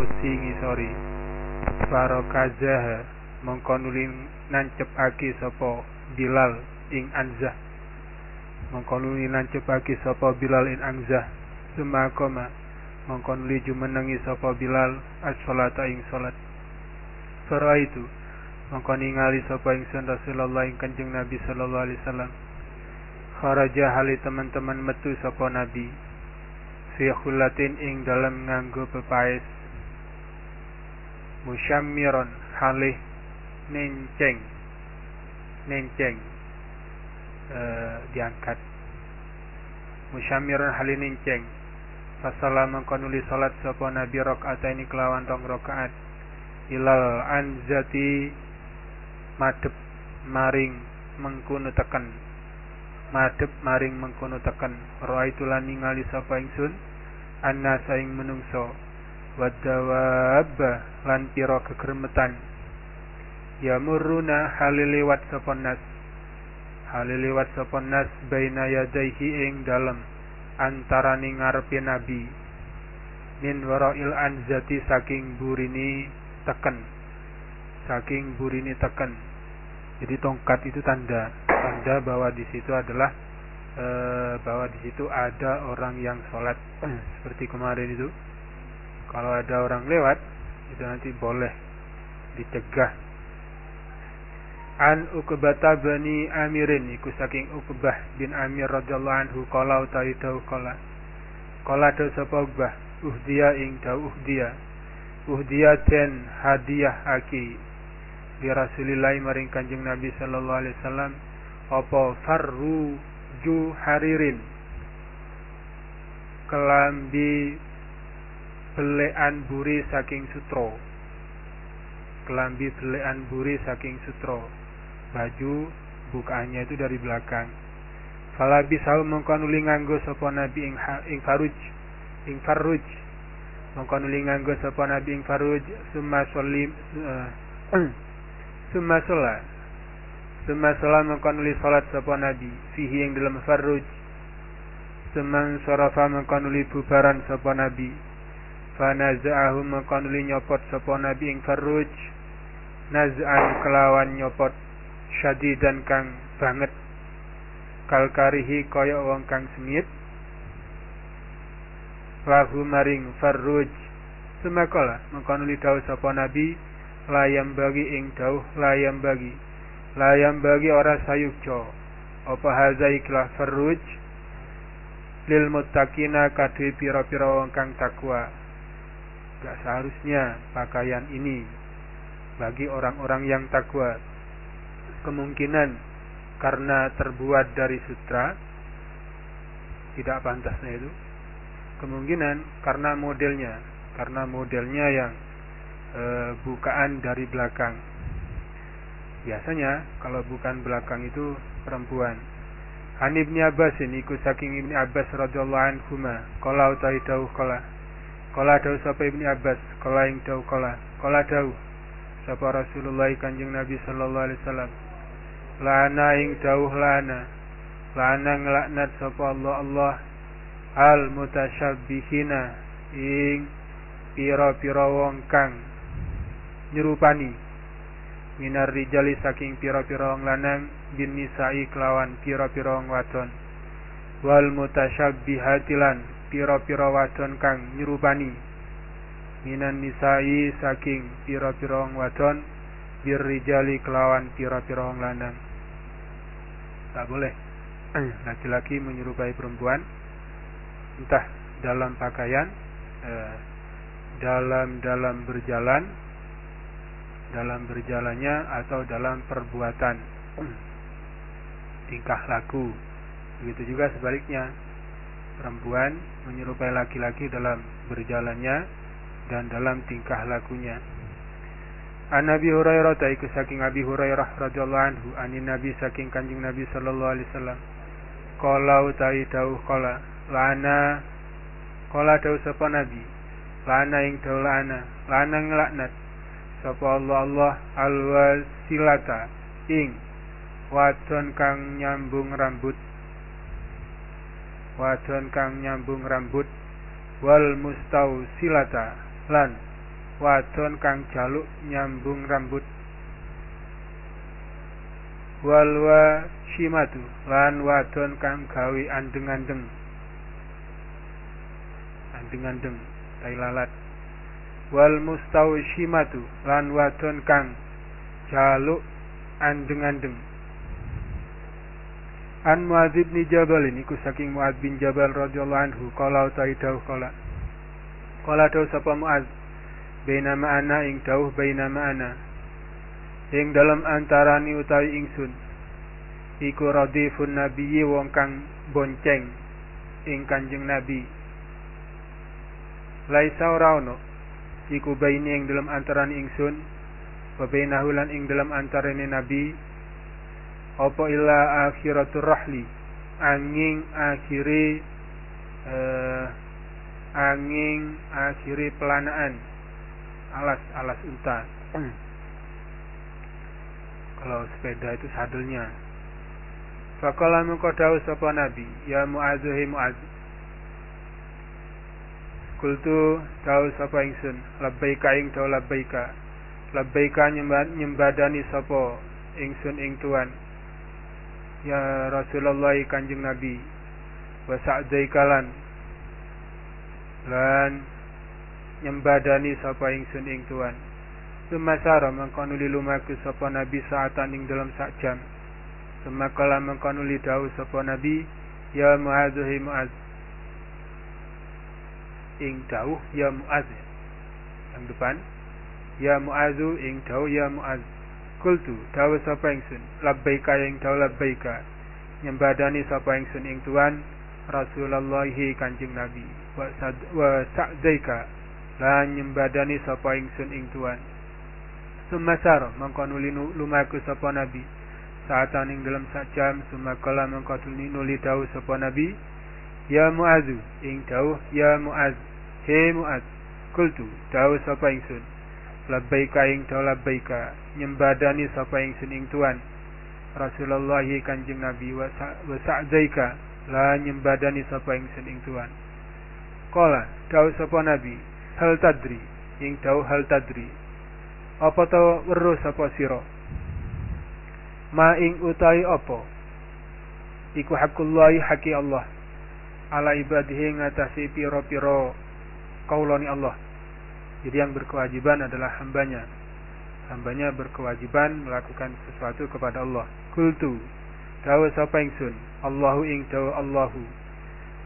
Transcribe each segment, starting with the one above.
wesi ngisori farokazah mongko nuli nancepake sapa Bilal ing anzah. Mongko nuli nancepake sapa Bilal ing anzah. Sumakoma mongko nuli jumenengi sapa Bilal as-salata ing salat. Fara itu mongko ningali sapa ingsun Rasulullah ing Kanjeng Nabi sallallahu alaihi wasallam. Kharaja hali teman-teman metu sapa Nabi. Fi ing dalam nganggo pepaes musyammiron halih nenceng nenceng e, diangkat. Musyammiron halih nenceng. Fasala mengkonuli salat sapa Nabi rakaat ini kelawan rong rakaat. Ilal anzati madep maring mengkono teken. Madep maring mengkono teken. Itu lan ningali sapa ingsun? Anna saing menungso wadawab lan pira kegermetan ya muruna haliliwat sapa nas? Haliliwat sapa nas baina yadaihi ing dalem antaraning ngarepe nabi. Min warail anzati saking burini teken. Saking burini teken. Jadi tongkat itu tanda tanda bahwa di situ adalah e, bahwa di situ ada orang yang sholat. Seperti kemarin itu kalau ada orang lewat itu nanti boleh dicegah an Uqbah bani Amirin iku saking Uqbah bin Amir radhiyallahu anhu qala utawi dawuh qala qala dawuh sapa Uqbah uhdiya ing dawuh uhdiya uhdiya den hadiah aki di Rasulillah maring Kanjeng Nabi sallallahu alaihi wasallam apa farru ju haririn kelambi belean buri saking sutro kelambi belean buri saking sutro baju bukaannya itu dari belakang. Falabi sahu mengkon uli nganggo sapa nabi ing, ing faruj. Ing faruj. Mengkon uli nganggo sapa nabi ing faruj. Summa solim uh, summa sholat. Summa sholat mengkon uli salat sapa nabi fihi ing dalam faruj. Summa sarafa mengkon uli bubaran sapa nabi fanaza'ahu mengkon nyopot sapa nabi ing faruj naz'an kelawan nyopot syadidan kang banget. Kalkarihi kaya wong kang sengit. Lahu maring farruj semakola mengkono li sapa nabi layam bagi ing dawuh layam bagi. Layam bagi ora sayukjo apa haza iklah farruj lil muttaqina kadhe pira-pira wong kang takwa gak seharusnya pakaian ini bagi orang-orang yang takwa. Kemungkinan karena terbuat dari sutra tidak pantasnya itu. Kemungkinan karena modelnya karena modelnya yang e, bukaan dari belakang. Biasanya kalau bukan belakang itu perempuan. An ibni Abbas ini saking ibni Abbas radhiyallahu anhu ma kala utai dawuh kala dawuh sapa ibni Abbas kala ing dawuh kala kala dawuh sapa Rasulullah kanjeng Nabi sallallahu alaihi wasallam. Lana ing dawuh lana lana ngelaknat sapa Allah Allah. Al mutasyabbihina ing pira-pira wong kang nyerupani. Minar rijali saking pira-pira wong lanang bin nisa'i kelawan pira-pira wong wadon. Wal mutasyabbihatilan pira-pira wadon kang nyerupani minan nisa'i saking pira-pira wong wadon birrijali kelawan pira-pira wong lanang. Tak boleh. Laki-laki menyerupai perempuan entah dalam pakaian eh, dalam dalam berjalan dalam berjalannya atau dalam perbuatan. Tingkah laku. Begitu juga sebaliknya perempuan menyerupai laki-laki dalam berjalannya dan dalam tingkah lakunya. An Nabi Hurairah taiku saking Abi Hurairah radhiyallahu anhu anin Nabi saking Kanjeng Nabi sallallahu alaihi wasallam. Qala utai dawuh qala lana qala dawuh sapa Nabi? Lana ing dawuh lana lana nglaknat sapa Allah Allah alwasilata ing wadon kang nyambung rambut wadon kang nyambung rambut wal mustausilata lan wadon kang jaluk nyambung rambut. Walwa shimatu lan wadon kang gawe andeng-andeng. Andeng-andeng tai lalat. Wal mustawshimatu lan wadon kang jaluk andeng-andeng An Muadz bin Jabal ini ku saking Muadz bin Jabal radhiyallahu anhu qala utawi dawuh qala. Qala dawuh sapa Muadz? Baina ma'ana ing dawuh baina ma'ana. Ing dalam antarani utawi ingsun. Iku radifun nabiyyi wong kang bonceng ing Kanjeng Nabi. Laisa ora ono. Iku baini ing dalam antarani ingsun wa bainahu lan ing dalam antarane Nabi apa illa akhiratur rahli? Angin akhiri uh, angin akhiri pelanaan. Alas alas unta kalau sepeda itu sadelnya Fakala mengkodau sapa nabi Ya mu'azuhi mu'az Kultu tahu sapa ingsun? Labbaika ing tau labbaika. Labbaika nyembadani sapa ingsun ing tuan ya Rasulullah kanjeng Nabi. Wa sa'daikalan lan nyembadani sapa ingsun ing tuan. Sumasara mengkono lumaku sapa Nabi saatan ing dalam sak jam. Semakala mengkono dawu sapa Nabi Ya Mu'adzuhi Mu'adz. Ing dawuh Ya Mu'adz. Yang depan Ya Mu'adzu ing dawuh Ya Mu'adz Kultu dawa sapa ingsun? Labbaika yang dawa labbaika. Nyembadani sapa ingsun? Ing tuan Rasulullah Kanjeng Nabi. Wa, sa'daika. Lan nyembadani sapa ingsun? Ing tuan Sumasar mangko nuli lumaku sapa Nabi. Saatan ing dalam sak jam sumakala mangko nuli dawu sapa Nabi. Ya Muazu ing dawuh ya Muaz he Muaz kultu dawu sapa ingsun labbaika ing to labbaika. Nyembadani sapa ing suning tuan Rasulullah Kanjeng Nabi wa sa'daika la nyembadani sapa ing suning tuan Kala dawu sapa Nabi hal tadri? Ing dawu hal tadri. Apa to weruh sapa sira? Ma ing utai apa? Iku hakullahi haki Allah. Ala ibadihi ngatasi piro-piro kaulani Allah jadi yang berkewajiban adalah hambanya. Hambanya berkewajiban melakukan sesuatu kepada Allah. Kultu. Dawa sapa ingsun. Allahu ing dawa Allahu.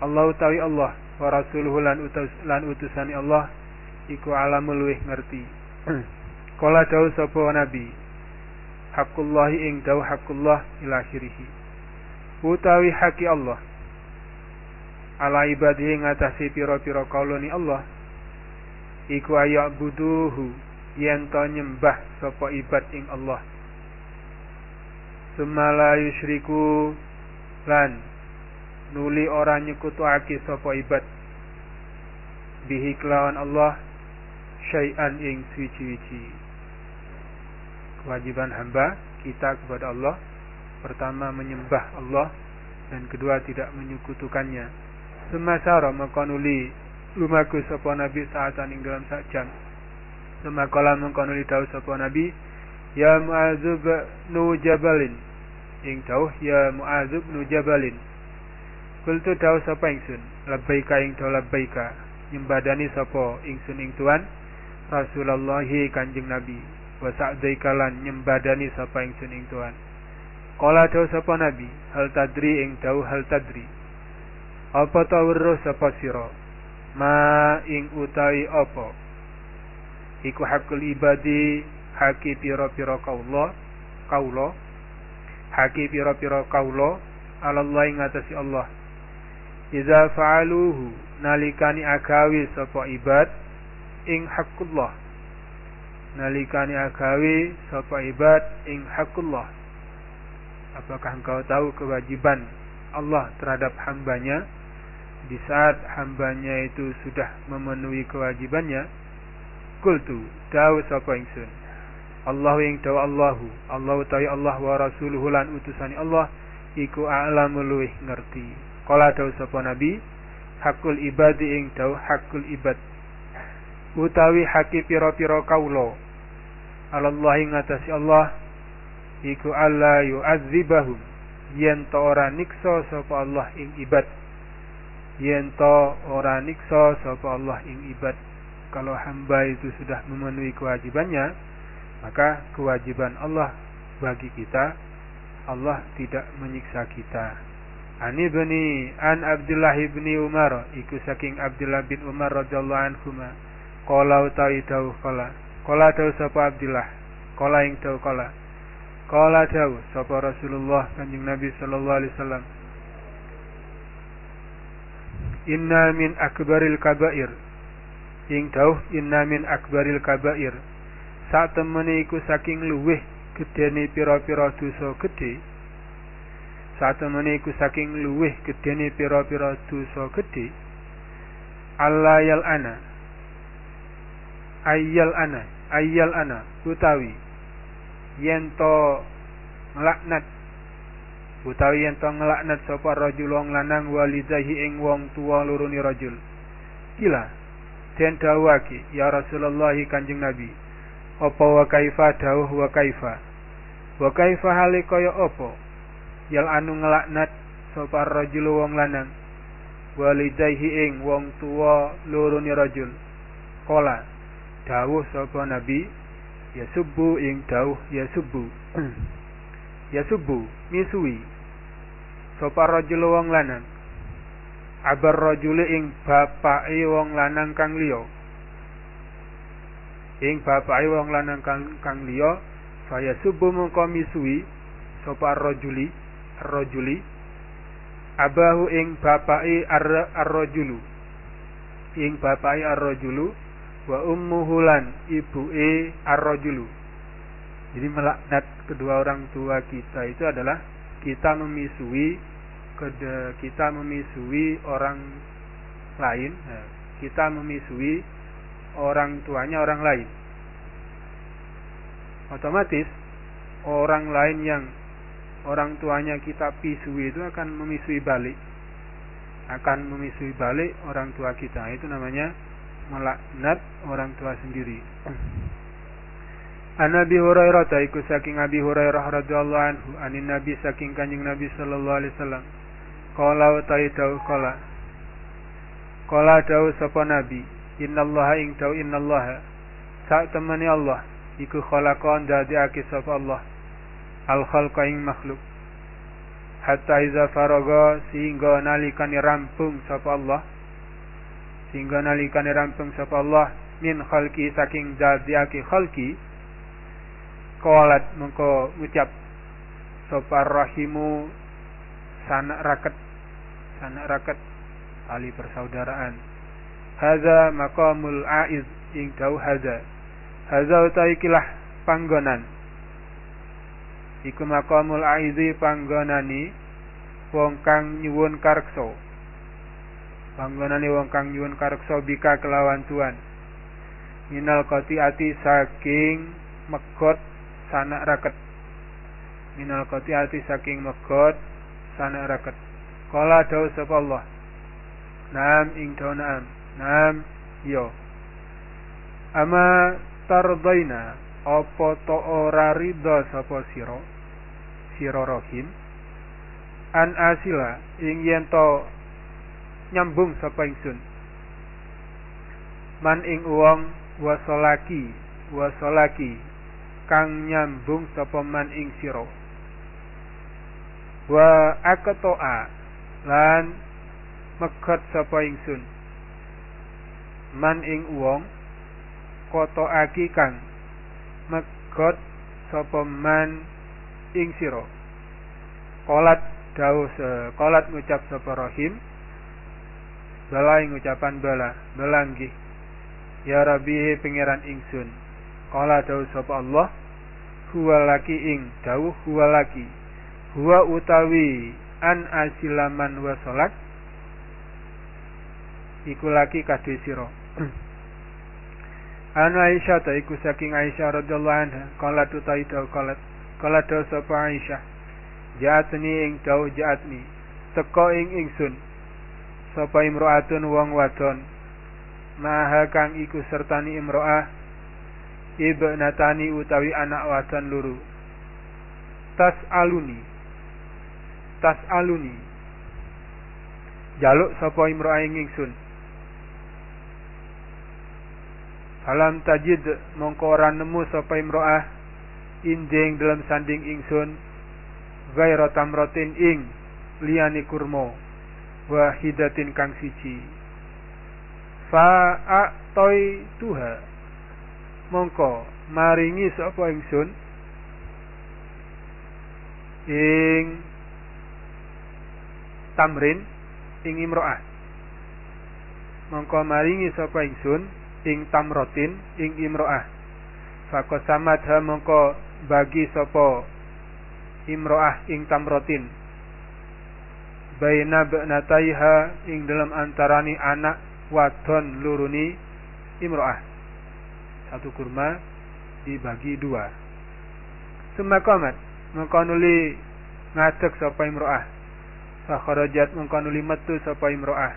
Allahu tawi Allah. Wa rasuluhu lan, utus, lan utusani Allah. Iku alamul wih ngerti. Kala dawa sapa nabi. Hakullahi ing dawa hakullah ila. Utawi haki Allah. Ala ibadihi ngatasi piro-piro kauloni Allah iku ayak buduhu yen to nyembah sapa ibad ing Allah. Sumala yusyriku lan nuli ora nyekutuake sapa ibad. Bihi kelawan Allah syai'an ing suci-suci. Kewajiban hamba kita kepada Allah. Pertama menyembah Allah. Dan kedua tidak menyekutukannya. Semasara maka nuli lumaku sapa nabi saatan ing dalam sak jam. Semakala mengkono dawuh sapa nabi ya mu'adzub nu jabalin. Ing dawuh ya mu'adzub nu jabalin. Kultu dawuh sapa ingsun? Labbaika ing dawuh labbaika. Nyembadani sapa ingsun ing tuan? Rasulullah kanjeng nabi. Wa sa'daikalan nyembadani sapa ingsun ing tuan? Kala dawuh sapa nabi? Hal tadri? Ing dawuh hal tadri. Apa ta weruh sapa sira ma ing utawi apa? Iku hakul ibadi haki pira-pira kaula kaula. Haki pira-pira kaula Allah ing atasi Allah. Iza fa'aluhu nalikani agawi sapa ibad ing hakullah. Nalikani agawi sapa ibad ing hakullah. Apakah engkau tahu kewajiban Allah terhadap hambanya di saat hambanya itu sudah memenuhi kewajibannya kultu dawu sapa ingsun? Allah yang dawu Allahu. Allah ta'i Allah wa rasuluhu lan utusani Allah iku a'lamu luwih ngerti. Kala dawu sapa nabi? Hakul ibadi ing dawu hakul ibad. Utawi haki pira-pira kawula. Allah ngatasi Allah iku alla yu'adzibahum yen to ora niksa sapa Allah ing ibad yen to ora niksa sapa Allah ing ibad. Kalau hamba itu sudah memenuhi kewajibannya maka kewajiban Allah bagi kita Allah tidak menyiksa kita. Ani bani an Abdullah bin Umar iku saking Abdullah bin Umar radhiyallahu anhu qala utawi dawuh qala. Qala dawuh sapa Abdullah. Qala ing dawuh qala. Qala dawuh sapa Rasulullah kanjeng Nabi sallallahu alaihi wasallam Inna min akbaril kabair. Ing dawuh inna min akbaril kabair. Sak temene iku saking luweh gedene pira-pira dosa gedhe. Sak temene iku saking luweh gedene pira-pira dosa gedhe. Allah yal ana ayyal ana ayyal ana utawi yen to utawi yen to nglaknat sapa rajul wong lanang walidahi ing wong tuwa lurune rajul. Kila den dawuhake ya Rasulullah Kanjeng Nabi apa wa kaifa dawuh wa kaifa? Wa kaifa hale kaya apa? Yal anu ngelaknat sapa rajul wong lanang walidayhi ing wong tuwa loro ni rajul. Kola dawuh sapa nabi ya subu ing dawuh ya subu ya subu misui sapa rajul wong lanang? Abar rajul ing bapake wong lanang kang liya. Ing bapake wong lanang kang, kang liya saya subu mengko misui sapa rajuli ar-rajuli abahu ing bapai ar-rajulu. Ing bapai ar-rajulu wa ummuhu lan ibuke ar-rajulu. Jadi melaknat kedua orang tua kita itu adalah kita memisui kita memisui orang lain kita memisui orang tuanya orang lain. Otomatis orang lain yang orang tuanya kita pisui itu akan memisui balik. Akan memisui balik orang tua kita itu namanya melaknat orang tua sendiri An Nabi Hurairah taiku saking Abi Hurairah radhiyallahu anhu anin Nabi saking Kanjeng Nabi sallallahu alaihi wasallam. Qala wa ta'idau qala. Qala dau sapa nabi innallaha ing tau innallaha. Sak temani Allah iku khalaqan dadiake sapa Allah. Al khalqa ing makhluk. Hatta iza faraga sehingga nalikane rampung sapa Allah. Sehingga nalikane rampung sapa Allah min khalqi saking dadiake khalqi qalat mengko ucap sapa rahimu sanak raket sanak raket tali persaudaraan. Haza maqamul aiz ing dau haza Haza utaikilah panggonan. Iku makamul aizi panggonani wong kang nyuwun kareksa panggonane wong kang nyuwun kareksa bika kelawan tuan. Minal koti ati saking megot sanak raket. Minal ati saking megot sanak raket. Kala dawu sapa Allah? Naam ing dawu naam. Naam yo Ama tardaina apa to ora ridha sapa sira? Sira rahim. An asila ing yen to nyambung sapa ingsun? Man ing wong wasolaki wasolaki kang nyambung sapa man ing sira. Wa akatoa lan megat sapa ingsun. Man ing wong koto aki kang megot sapa man ing sira. Kolat dawuh kolat ngucap sapa rahim. Bala ing ucapan bala nggih ya rabbi pangeran ingsun kala dawuh sapa Allah huwa laki ing dawuh huwa laki. Huwa utawi an asilaman wa salat. Iku laki kadhe sira. Anu Aisyah ta iku saking Aisyah radhiyallahu anha kala tutai dawu kala Kala daw sapa Aisyah Ja'atni ing daw ja'atni. Teko ing ingsun. Sapa imro'atun wong wadon. Maha kang iku sertani imro'ah ibnatani utawi anak wadon luru. Tas aluni. Tas aluni. Jaluk sapa imro'ah ing ingsun Alam tajid mongko nemu sapa imro'ah inding dalam sanding ingsun gaira tamratin ing liyani kurma wahidatin kang siji. Fa toy tuha mongko maringi sapa ingsun? Ing tamrin ing imro'ah. Mongko maringi sapa ingsun? Ing tamrotin ing imro'ah. Fako samadha mongko bagi sapa imro'ah ing tamrotin. Baina ba'nataiha ing dalam antarani anak wadon luruni imro'ah satu kurma dibagi dua. Semakomat mengkonuli ngadek sapa imro'ah. Fakharajat mengkonuli metu sapa imro'ah.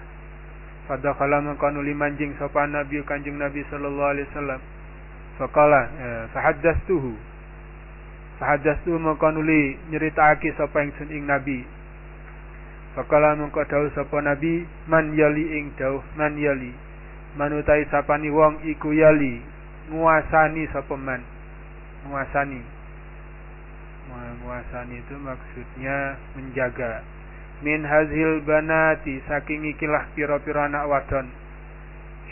Fadakhala mengkonuli manjing sapa nabi kanjeng nabi sallallahu alaihi wasallam. Faqala eh, fahaddastuhu. Fahaddastuhu mengkonuli nyeritakake sapa ingsun ing nabi. Fakala mengko dawuh sapa nabi man yali ing dawuh man yali. Manutai sapani wong iku yali nguasani sapa man? Nguasani menguasani itu maksudnya menjaga. Min hazil banati saking ikilah pira-pira anak wadon.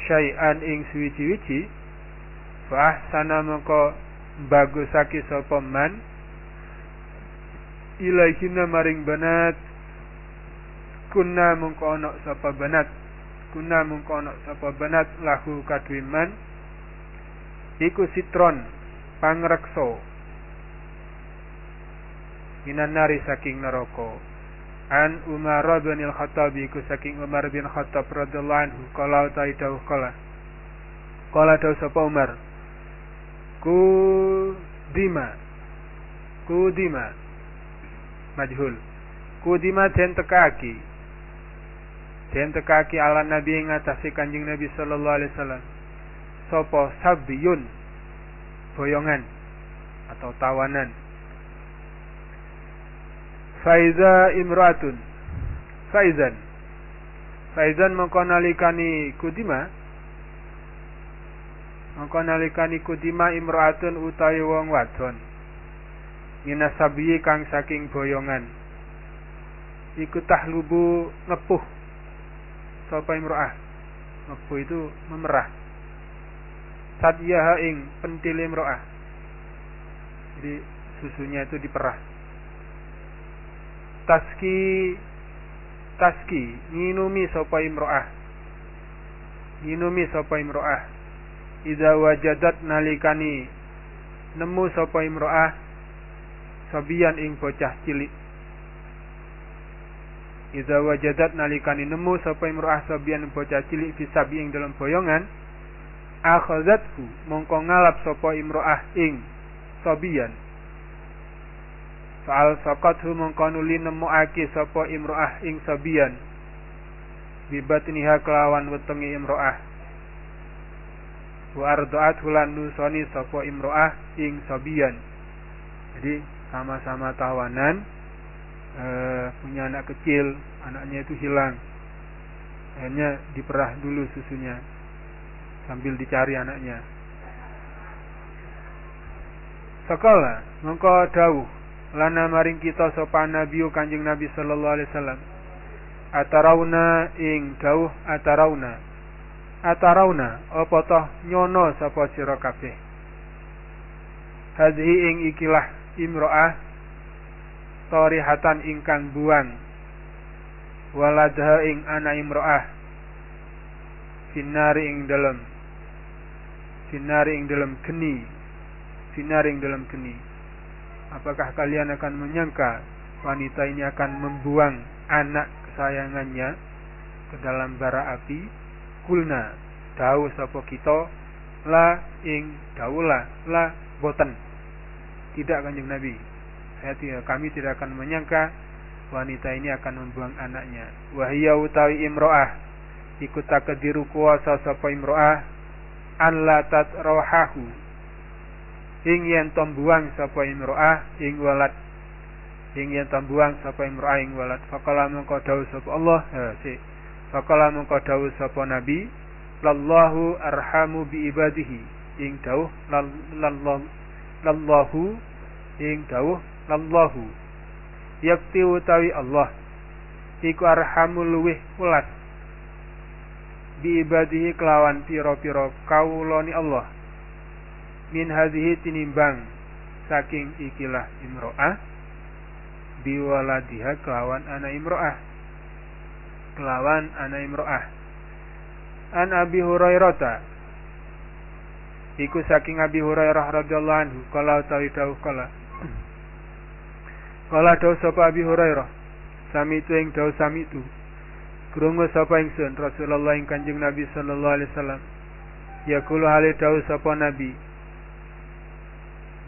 Syai'an ing suwi-wiji fa sana mengko bagusake sapa man? Ilaihina maring banat. Kunna mungko ana sapa banat? Kunna mungko ana sapa banat? Lahu kadwiman iku sitron pangreksa. Minan nari saking neraka. An Umar bin Al-Khattab iku saking Umar bin Khattab radhiyallahu anhu kala ta dawuh kala. Kala dawuh sapa Umar? Ku dima ku dima majhul. Ku dima den tekaki. Tekaki ala nabi ing atase kanjeng nabi sallallahu alaihi wasallam sapa sabiyun boyongan atau tawanan. Faiza imratun. Faizan. Faizan mongko nalikani kudima. Mongko nalikani kudima imratun utawi wong wadon. Minasabiyi kang saking boyongan. Iku tahlubu ngepuh sapa imro'ah Ngebu itu memerah Sadyaha ing pentil imro'ah. Jadi susunya itu diperah. Taski Taski Nginumi sapa imro'ah. Nginumi sapa imro'ah. Iza wajadat nalikani Nemu sapa imro'ah Sabian ing bocah cilik. Iza wajadat nalikani nemu sapa imro'ah sabian bocah cilik fisabi ing dalam boyongan akhazathu mongko ngalap sapa imro'ah ing sabian Fa'al saqathu mongko nuli nemokake sapa imro'ah ing sabian bibatniha kelawan wetenge imro'ah. Wa ardaat hulan nusoni sapa imro'ah ing sabian jadi sama-sama tawanan uh, punya anak kecil, anaknya itu hilang. Akhirnya diperah dulu susunya sambil dicari anaknya. Sekolah, mengko dawuh lana maring kita sopan nabi kanjeng nabi sallallahu alaihi wasallam. Atarauna ing dawuh atarauna. Atarauna apa toh nyono sapa sira kabeh? Hadhi ing ikilah imro'ah torihatan ingkang buang. Waladha ing ana imro'ah. Sinari ing dalam sinari ing dalam geni. Sinari ing dalam geni. Apakah kalian akan menyangka wanita ini akan membuang anak kesayangannya ke dalam bara api? Kulna dawu sapa kita? La ing dawula la boten. Tidak kanjeng nabi. Saya tidak, kami tidak akan menyangka wanita ini akan membuang anaknya. Wahia utawi imro'ah. Iku takdiru kuasa sapa imro'ah an la tatrahahu ing yen tombuang sapa imro'ah ing walad ing yen tombuang sapa imro'ah ing walad faqala mengko dawuh sapa Allah. Ha si. Faqala mengko dawuh sapa nabi lallahu arhamu bi ibadihi. Ing dawuh lallahu. Ing dawuh lallahu. Yakti utawi Allah. Iku arhamul luwih welas bi ibadihi kelawan piro-piro kauloni Allah. Min hadhihi tinimbang saking ikilah imro'ah biwaladiha kelawan anak imro'ah. Kelawan anak imro'ah. An Abi Hurairah iku saking Abi Hurairah radhiyallahu anhu kala utawi dawuh kala kala dawuh sapa Abi Hurairah sami itu ing dawuh sami itu Krungu sapa ingsun Rasulullah ing Kanjeng Nabi sallallahu alaihi wasallam. Yaqulu hale dawuh sapa Nabi.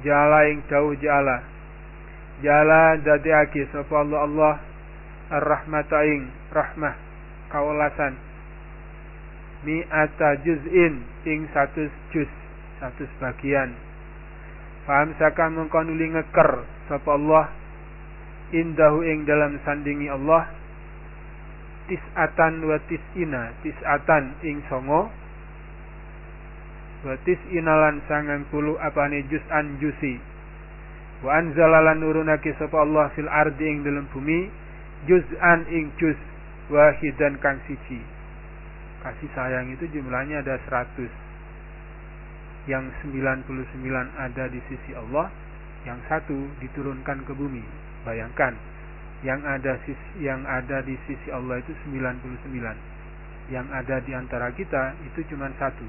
Jala ing dawuh jala. Jala dadiake sapa Allah Allah ar-rahmata ing rahmah kawelasan. Mi'ata juz'in ing satu juz satu bagian. Faham saka mengkonuli ngeker sapa Allah indahu ing dalam sandingi Allah tis'atan wa tis'ina tis'atan ing songo. Wa tis'inalan sangang puluh apane juz'an jusi wa anzalalan nurunake sapa Allah fil ardi ing dalam bumi juz'an ing juz wahidan kang siji. Kasih sayang itu jumlahnya ada 100 yang 99 ada di sisi Allah yang satu diturunkan ke bumi. Bayangkan yang ada yang ada di sisi Allah itu 99 yang ada di antara kita itu cuma satu.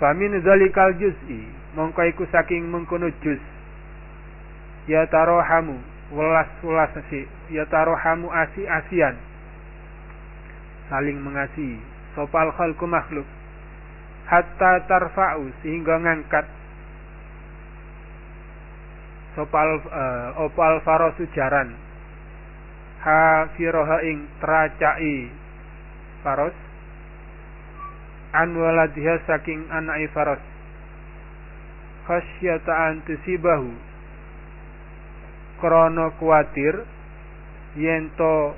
Famin zalikal juz'i mongko iku saking mengkono juz. Ya tarohamu welas welas si ya tarohamu asi asian saling mengasihi. Sopal khalqu makhluk. Hatta tarfa'u sehingga ngangkat. Sopal uh, opal farosu jaran hafiroha ing tracai faros. An waladiha saking anai faros. Khasyata an tusibahu. Krono kuatir yento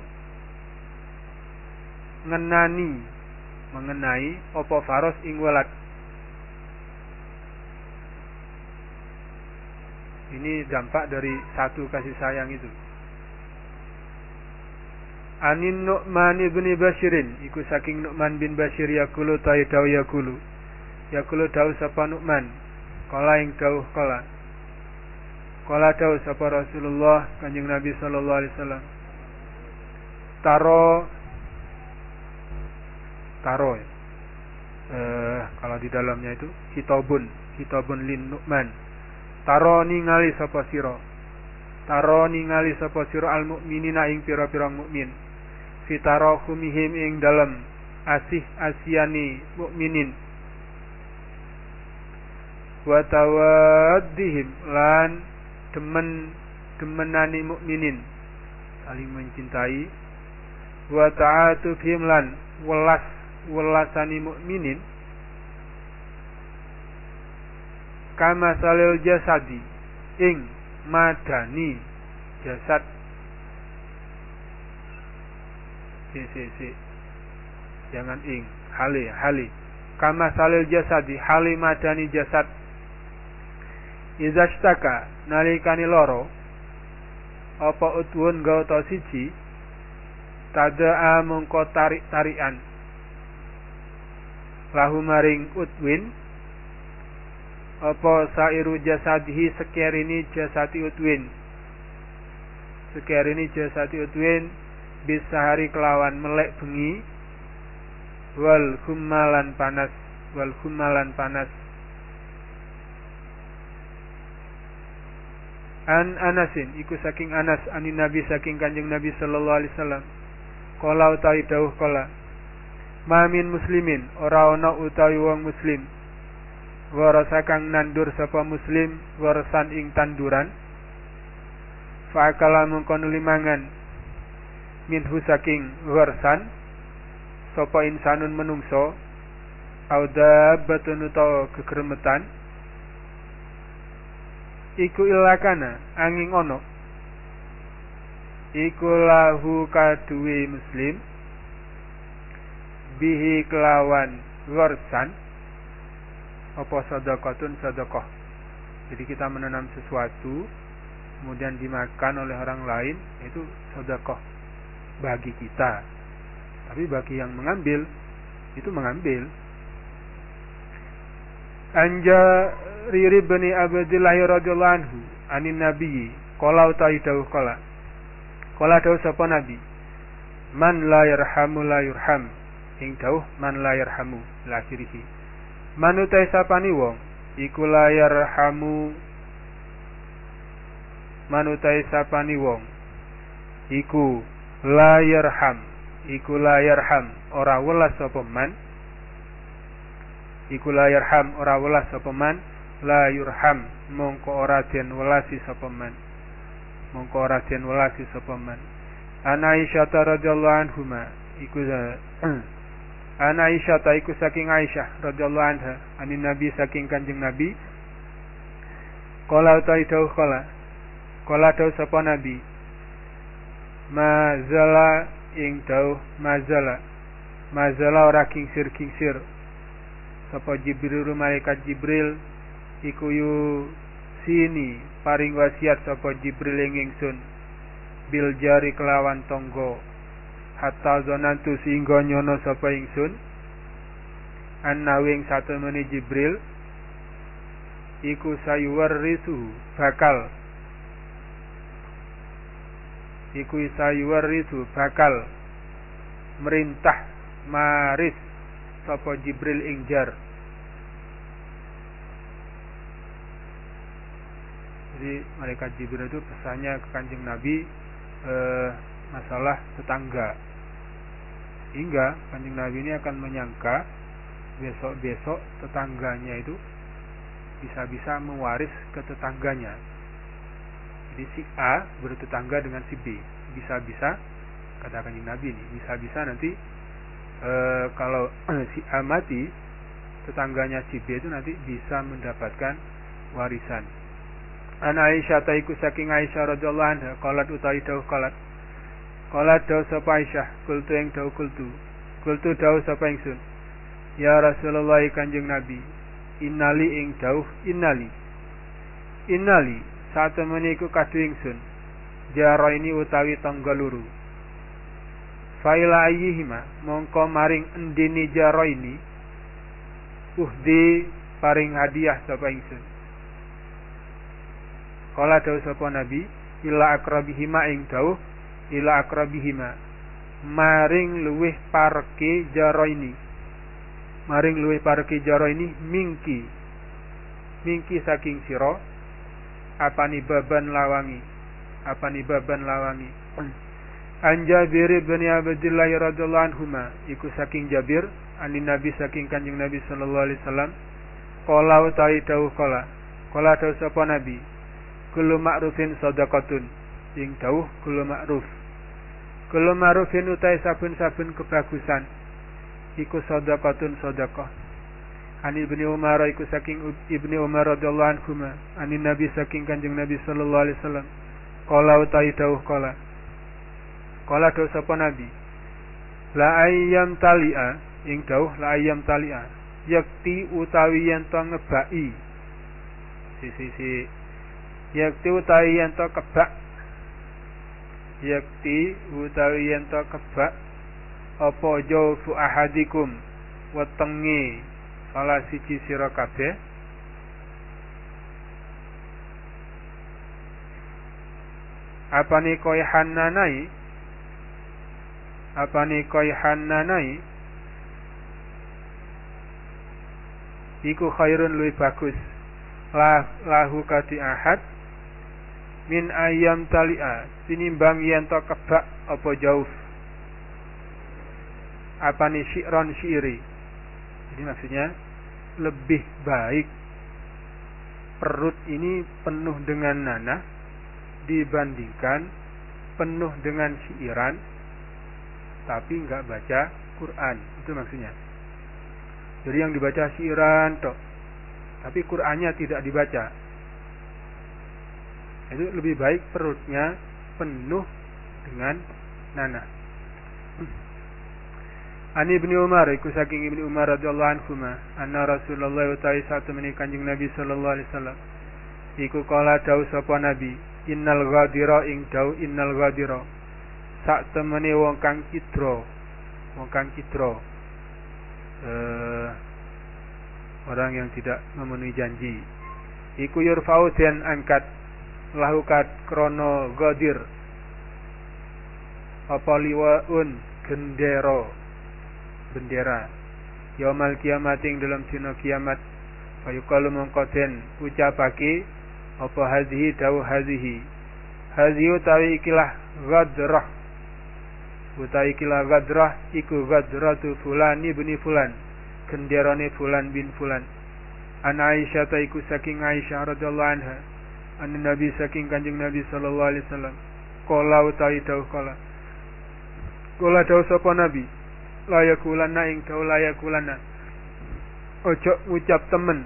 ngenani mengenai opo faros ing walad. Ini dampak dari satu kasih sayang itu Anin Nu'man ibn Bashirin. Iku saking Nu'man bin Bashir yakulu ta'i dawu yakulu yakulu dawu sapa Nu'man. Kala ing dawuh kala kala dawu sapa Rasulullah Kanjeng Nabi sallallahu alaihi wasallam. Taro. Taro ya. eh, kalau di dalamnya itu kitabun kitabun lin Nu'man. Taro ningali sapa sira? Taro ningali sapa sira al mukminina ing pira-pira mukmin fitarakumihim ing dalam asih asyani mukminin. Wa tawaddihim lan demen demenani mukminin. Saling mencintai. Wa ta'atufihim lan welas welasani mukminin. Kama salil jasadi ing madani jasad si si si. Jangan ing. Hali hali. Kama salil jasadi hali madani jasad. Izastaka nalikani loro. Apa utwun gauta siji? Tada mongko tarik tarian lahu maring utwin apa sairu jasadihi sekerini jasati utwin sekerini jasati utwin bisa hari kelawan melek bengi. Wal kumalan panas wal kumalan panas. An Anasin iku saking Anas ani Nabi saking Kanjeng Nabi sallallahu alaihi wasallam. Kala utawi dawuh kala Mamin muslimin ora ana utawi wong muslim. Warasa kang nandur sapa muslim warasan ing tanduran. Fakala mengkono limangan minhu saking gharsan sapa insanun menungso au dabbatun utawa gegremetan iku ilakana angin ono iku lahu kaduwe muslim bihi kelawan gorsan apa sadaqatun sadaqah. Jadi kita menanam sesuatu kemudian dimakan oleh orang lain itu sedekah bagi kita. Tapi bagi yang mengambil itu mengambil. Anja Riri bin Abdullah radhiyallahu anhu anin nabi qala utai dawuh qala. Qala dawuh sapa nabi? Man la yarhamu la yurham. Ing dawuh man la yarhamu la akhirih man utai sapani wong? Iku la yarhamu. Manutai sapani wong? Iku la yarham. Iku la yarham. Ora welas sapa man? Iku la yarham ora welas sapa man? La yurham. Mongko ora den welasi sapa man? Mongko ora den welasi sapa man? Ana Aisyah radhiyallahu anhuma iku Ana Aisyah iku saking Aisyah radhiyallahu anha anin Nabi saking Kanjeng Nabi. Kala utai dawuh kala Kala dawuh sapa Nabi Mazala ing dawuh mazala. Mazala ora kingsir-kingsir. Sapa Jibril malaikat Jibril iku yu sini paring wasiat sapa Jibril ing ingsun. Bil jari kelawan tonggo hatta zonantu sehingga nyono sapa ingsun. Annawing satu meni Jibril iku sayuwarrisu bakal iku sayuwarrisu bakal merintah maris sapa Jibril ingjar jadi malaikat Jibril itu pesannya ke kanjeng Nabi eh, masalah tetangga. Hingga kanjeng Nabi ini akan menyangka besok-besok tetangganya itu bisa-bisa mewaris ke tetangganya jadi si A bertetangga dengan si B. Bisa-bisa kata kanjeng Nabi ini bisa-bisa nanti e, kalau si A mati tetangganya si B itu nanti bisa mendapatkan warisan. An Aisyah taiku saking Aisyah radhiyallahu anha qalat utawi dawuh qalat. Qalat dawuh sapa Aisyah? Kultu ing dawuh kultu kultu dawuh sapa ingsun? Ya Rasulullah Kanjeng Nabi innali ing dawuh innali. Innali saat meniku kadu ingsun jaro ini utawi tangga luru faila ayyihima mongko maring endini jaro ini uhdi paring hadiah sapa ingsun Kala dawuh sapa Nabi, ila akrabihima ing dawuh ila akrabihima maring luweh parke jaro ini. Maring luweh parke jaro ini mingki. Mingki saking sira apani baban lawangi. Apani baban lawangi. An Jabir bin Abdullah radhiyallahu anhuma iku saking Jabir ani Nabi saking Kanjeng Nabi sallallahu alaihi wasallam qala utawi dawuh qala. Qala dawuh sapa Nabi? Kullu ma'rufin sadaqatun. Ing dawuh kullu ma'ruf. Kullu ma'rufin utai sabun-sabun kebagusan. Iku sadaqatun sadaqah Ani ibni Umar iku saking ibni Umar radhiyallahu anhu ani Nabi saking kanjeng Nabi sallallahu alaihi wasallam. Qala utai dawuh qala. Qala dawuh sapa Nabi? La ayyam talia. Ing dawuh la ayyam talia. Yakti utawi yen to ngebaki. Si si si. Yakti utawi yen to kebak. Yakti utawi yen to kebak. Apa jawfu ahadikum? Wetenge salah siji sira kabeh. Apane koy hannanai apane koy hannanai iku khairun luwih bagus. Lah lahu kati ahad. Min ayam talia. Tinimbang yen to kebak apa jauh. Apa nih syi'ron syi'ri? Jadi maksudnya lebih baik perut ini penuh dengan nanah dibandingkan penuh dengan syiiran tapi nggak baca Quran. Itu maksudnya. Jadi yang dibaca syiran tok tapi Qurannya tidak dibaca. Itu lebih baik perutnya penuh dengan nanah Ani ibni Umar, iku saking ibni Umar radhiyallahu anhu ma, anna Rasulullah utawi satu menik kanjeng Nabi sallallahu alaihi wasallam. Iku kala dawuh sapa Nabi, innal ghadira ing dawuh innal ghadira. Sak temene wong kang kidra, wong kang kidra. Uh, orang yang tidak memenuhi janji. Iku yurfau den angkat lahukat krono ghadir. Apa liwaun gendero bendera. Yaumal kiamat ing dalam dina kiamat. Fayuqalu mongkoden ucapake apa hadhihi dawu hadhihi hadhihi utawi ikilah gadrah. Utawi ikilah gadrah iku gadratu fulan ibni fulan. Genderane fulan bin fulan. An Aisyah ta iku saking Aisyah radhiyallahu anha. An Nabi saking Kanjeng Nabi sallallahu alaihi wasallam. Kala utawi dawuh kala kala dawuh sapa Nabi layakulana ing kau layakulana ojo ngucap temen.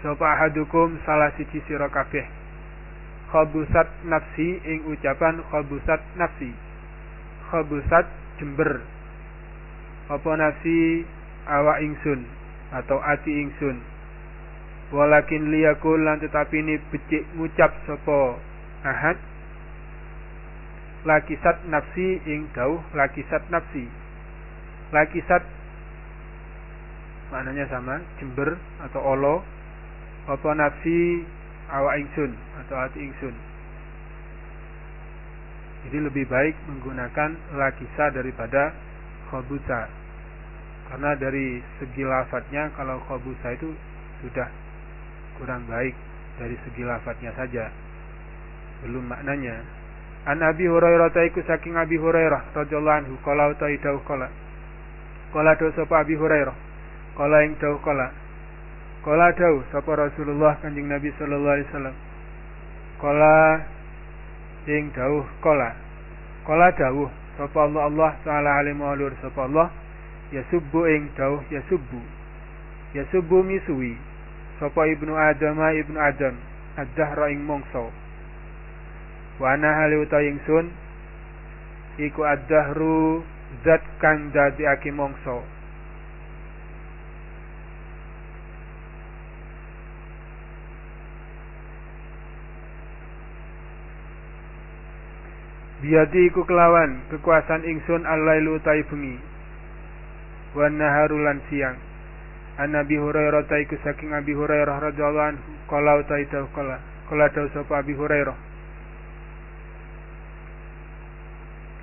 Sapa hadukum salah siji sira kabeh. Khabusat nafsi ing ucapan khabusat nafsi. Khabusat jember. Apa nafsi? Awa ingsun atau ati ingsun. Walakin liyakul lan tetapi ini becik ngucap sapa ahad lakisat nafsi ing dauh lakisat nafsi. Lakisat maknanya sama jember atau olo apa nafsi awak ingsun atau hati ingsun. Jadi lebih baik menggunakan lakisa daripada khobusa karena dari segi lafadznya kalau khobusa itu sudah kurang baik dari segi lafadznya saja. Belum maknanya An Abi Hurairah taiku saking Abi Hurairah radhiyallahu anhu kala utawi dawuh kala. Kala dawuh sapa Abi Hurairah. Kala ing dawuh kala. Kala dawuh sapa Rasulullah Kanjeng Nabi sallallahu alaihi wasallam. Kala ing dawuh kala. Kala dawuh sapa Allah Allah taala alaihi wa sapa Allah ya subbu ing dawuh ya subbu. Ya subbu misui sapa ibnu Adam ibnu Adam ad-dahra ing mongso wa ana hale utawi ingsun iku ad-dahru zat kang aki mongso Biati iku kelawan kekuasaan ingsun al-lailu utai bengi. Wa naharulan siang. An Nabi Hurairah taiku saking Abi Hurairah radhiyallahu anhu kala utai tau kala kala tau sapa Abi Hurairah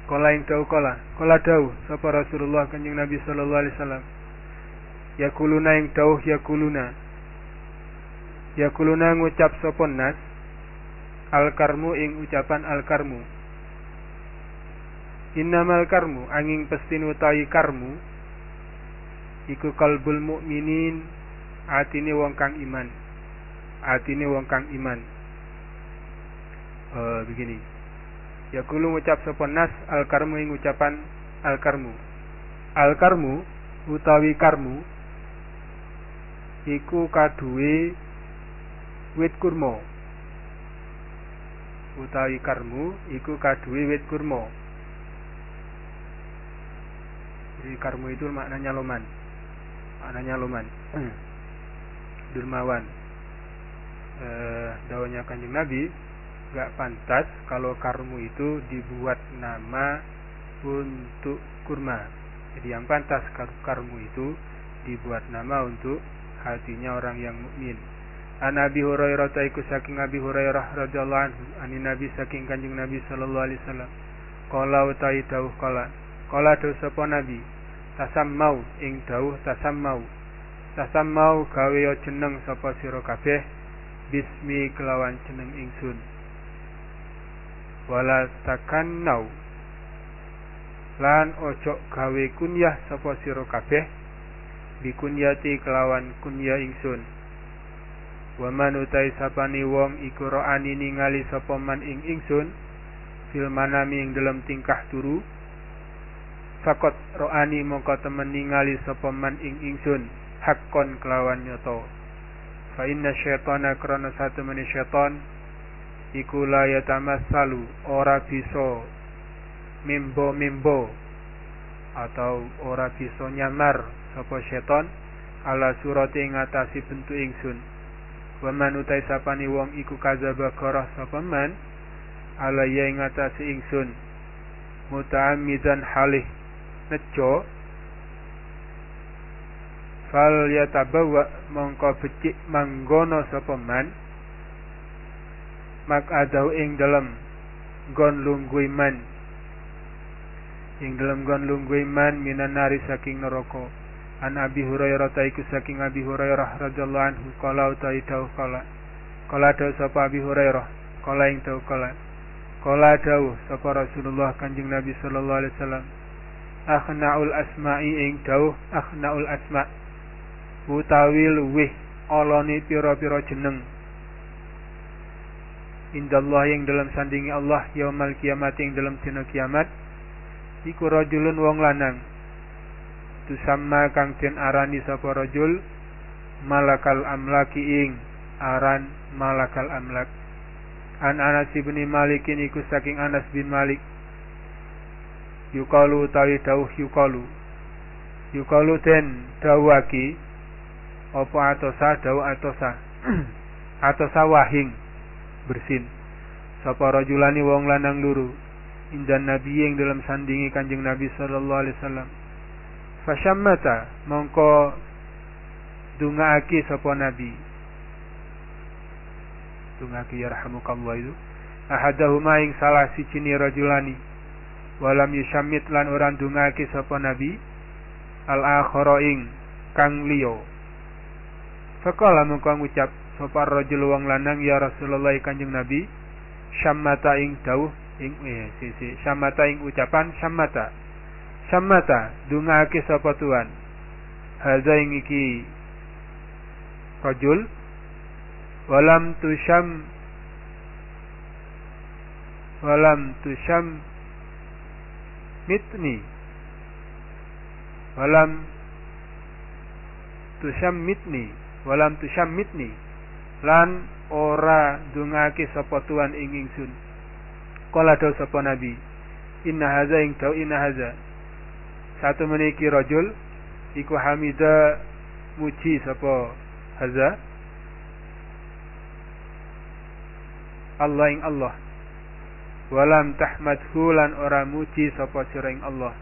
Kala ing tau kala, kala dawuh sapa Rasulullah Kanjeng Nabi sallallahu alaihi wasallam. Yakuluna ing dawuh yakuluna. Yakuluna ngucap sapa nas al-karmu ing ucapan al-karmu. Innamal karmu angin pestin utawi karmu iku kalbul mukminin atine wong kang iman. Atine wong kang iman. Uh, begini Yakulu ngucap sapa nas al karmu ing ucapan al karmu. Al karmu utawi karmu iku kaduwe wit kurma. Utawi karmu iku kaduwe wit kurma. Jadi karmu itu maknanya loman. Maknanya loman. Dermawan. Eh, daunnya kanjeng Nabi gak pantas kalau karmu itu dibuat nama untuk kurma. Jadi yang pantas karmu itu dibuat nama untuk hatinya orang yang mukmin. An Abi Hurairah taiku saking Abi Hurairah radhiyallahu anhu ani Nabi saking Kanjeng Nabi sallallahu alaihi wasallam. Qala utai dawuh qala. Qala dawuh sapa Nabi. Tasammau ing dawuh tasammau. Tasammau gawe jeneng sapa sira kabeh bismi kelawan jeneng ingsun wala takannau. Lan ojo gawe kunyah sapa sira kabeh bikunyati kelawan kunyah ingsun. Wa man utai sapani wong iku roani ningali sapa man ing ingsun fil manami ing dalam tingkah turu. Fakot ro'ani mongko temen ningali sapa man ing ingsun hakon kelawan nyoto fa inna syaitana krana satu meni syaitan iku la yatamassalu ora bisa mimbo-mimbo atau ora bisa nyamar sapa syaitan ala surati ing atasi bentuk ingsun. Waman utai sapani wong iku kazaba korah sapa man ala ya ing atase ingsun. Muta'ammidan halih nejo fal yatabawa mongko becik manggono sapa man mak adau ing dalem gon lungguh man ing dalem gon lungguh man minan nari saking neraka. An Abi Hurairah taiku saking Abi Hurairah radhiyallahu anhu kala utai tau kala kala tau sapa Abi Hurairah kala ing tau kala Kala dawuh sapa Rasulullah Kanjeng Nabi sallallahu alaihi wasallam. Akhnaul asma'i ing dawuh akhnaul asma' utawi luweh alane pira-pira jeneng indallah yang dalam sandingi Allah yaumal kiamat yang dalam dina kiamat. Iku rajulun wong lanang. Tusamma kang den arani sapa rajul? Malakal amlaki ing aran malakal amlak. An Anas bin Malikin iku saking Anas bin Malik. Yukalu utawi dawuh yukalu. Yukalu den dawaki Apa atosa dawuh atosa. Atosa wahing Bersin. Sapa rajulani wong lanang luru. Indan Nabi yang dalam sandingi kanjeng Nabi Sallallahu Alaihi Wasallam. Fashammata mongko Dungaaki sapa Nabi. Tungaki yarhamukallah itu. Ahadahuma ing salah cini rajulani. Walam yusyamit lan orang dungaki sapa nabi. Al akhara ing kang liyo Fakala mengko ngucap sapa rajul wong lanang ya Rasulullah Kanjeng Nabi. Syammata ing dawuh ing eh sisi syammata ing ucapan syammata. Syammata dungake sapa tuan? Hadza ing iki rajul. Walam tusham walam tusham mitni. Walam tusham mitni walam tusham mitni lan ora dungake sapa tuan ing ingsun. Kala daw sapa nabi inna haza ing daw inna haza satu meniki rajul iku hamida muji sapa haza Allah ing Allah. Walam tahmadhu lan ora muji sapa sira ing Allah.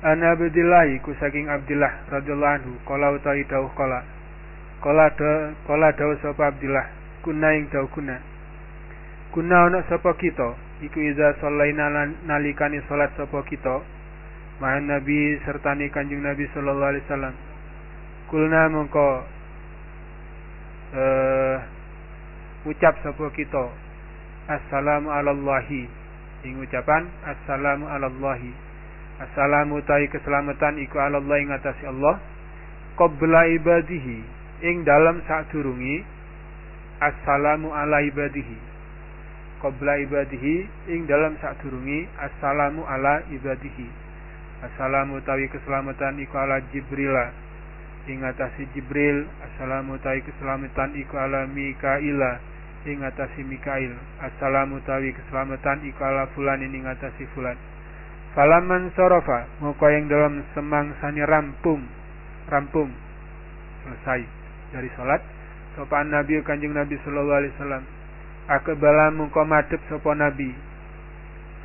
An Abdillah iku saking Abdullah radhiyallahu anhu kala utawi dawuh kala kala da kala dawuh sapa Abdullah kuna ing dawuh kuna. Kuna ana sapa kita. Iku iza sallaina nalikani salat sapa kita. Maha Nabi sertani Kanjeng Nabi sallallahu alaihi wasallam. Kulna mongko eh ucap sapa kita. Assalamu alallahi. Ing ucapan assalamu alallahi. Assalamu tai keselamatan iku alallahi ing atasi Allah. Qabla ibadihi ing dalam sadurungi assalamu ala ibadihi. Qabla ibadihi ing dalam sadurungi assalamu ala ibadihi. Assalamu tawi keselamatan iku ala jibrila ing atasi Jibril assalamu tawi keselamatan iku ala Mikaila ing atasi Mikail assalamu tawi keselamatan iku ala fulan ing atasi fulan. Falaman sorofa moko yang dalam semang sani rampung rampung. Selesai dari salat sopan Nabi Kanjeng Nabi sallallahu alaihi wasallam akbala mengko madhep sapa Nabi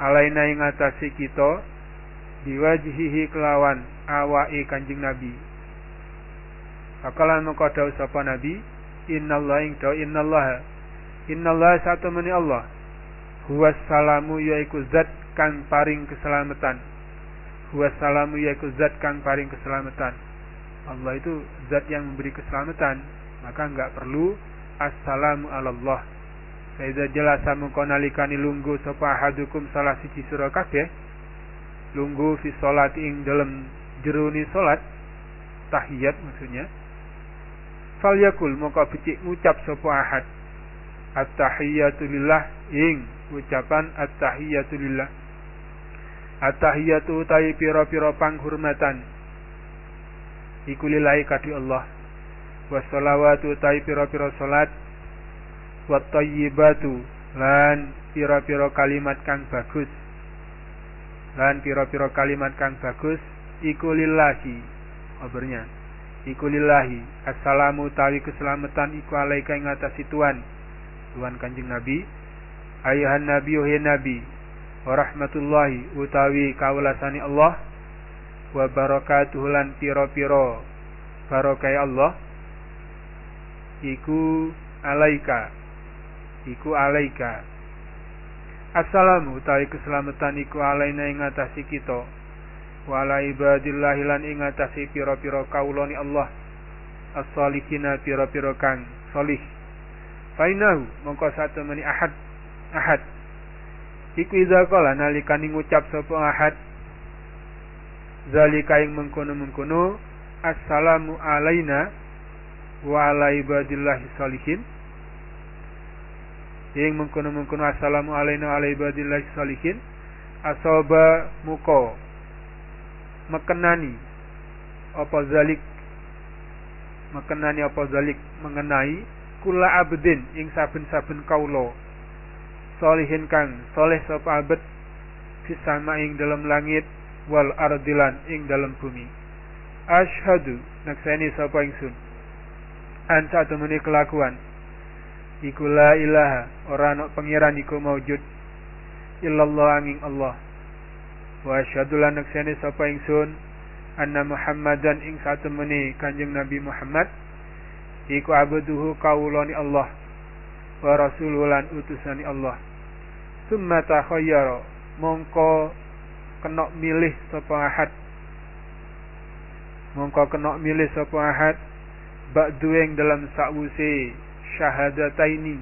alaina ing atasi kita biwajhihi kelawan awake Kanjeng Nabi Fakalan mengko dawuh sapa Nabi, innallaha ing dawu innallaha. Innallaha satu meni Allah. Huwa salamu yaiku zat kang paring keselamatan. Huwa salamu yaiku zat kang paring keselamatan. Allah itu zat yang memberi keselamatan, maka enggak perlu assalamu Allah. Faida jelasa mengko nalikani lunggu sapa hadukum salah siji sira kabeh lunggu fi salat ing dalam jeruni salat tahiyat maksudnya fal yakul maka becik ngucap sapa ahad. At-tahiyatu lillah ing ucapan at-tahiyatu lillah. At-tahiyatu utawi pira-pira panghormatan iku lillahi kadi Allah. Wassalawatu utawi pira-pira salat wa thayyibatu lan pira-pira kalimat kang bagus. Lan pira-pira kalimat kang bagus iku lillahi kabarnya. Iku lillahi assalamu utawi keselamatan iku alaika ing atas Tuhan. Tuhan Kanjeng Nabi. Ayuhan Nabi oh Nabi warahmatullahi utawi kawulasani Allah wa barakatuh lan piro-piro barokai Allah. Iku alaika. Iku alaika. Assalamu utawi keselamatan iku alaina ing atasi kita. Wa ala ibadillah lan ing atasi piro-piro kauloni Allah. As-salihina piro-piro kang solih fainahu mongko satu meni ahad. Ahad. Iku iza kala nalikani ngucap sapa ahad zalika ing mengkono-mengkono assalamu alaina wa ala ibadillahi salihin. Ing mengkono-mengkono assalamu alaina wa ala ibadillahi salihin. Asaba muko mekenani apa zalik mekenani apa zalik mengenai kula abdin ing saben-saben kaulo solihin kang soleh sapa abet fisama ing dalam langit wal ardilan ing dalam bumi. Ashadu nakseni sapa ingsun? An satu meni kelakuan? Iku la ilaha ora ana pangeran iku maujud. Illallah angin Allah. Wa asyhadu lan nakseni sapa ingsun? Anna muhammadan ing satu meni kanjeng nabi Muhammad. Iku abduhu kaulani Allah. Wa rasululan utusani Allah. Summa takhayyara mongko kena milih sapa ahad. Mongko kena milih sapa ahad ba'du dalam sa'wuse syahadataini.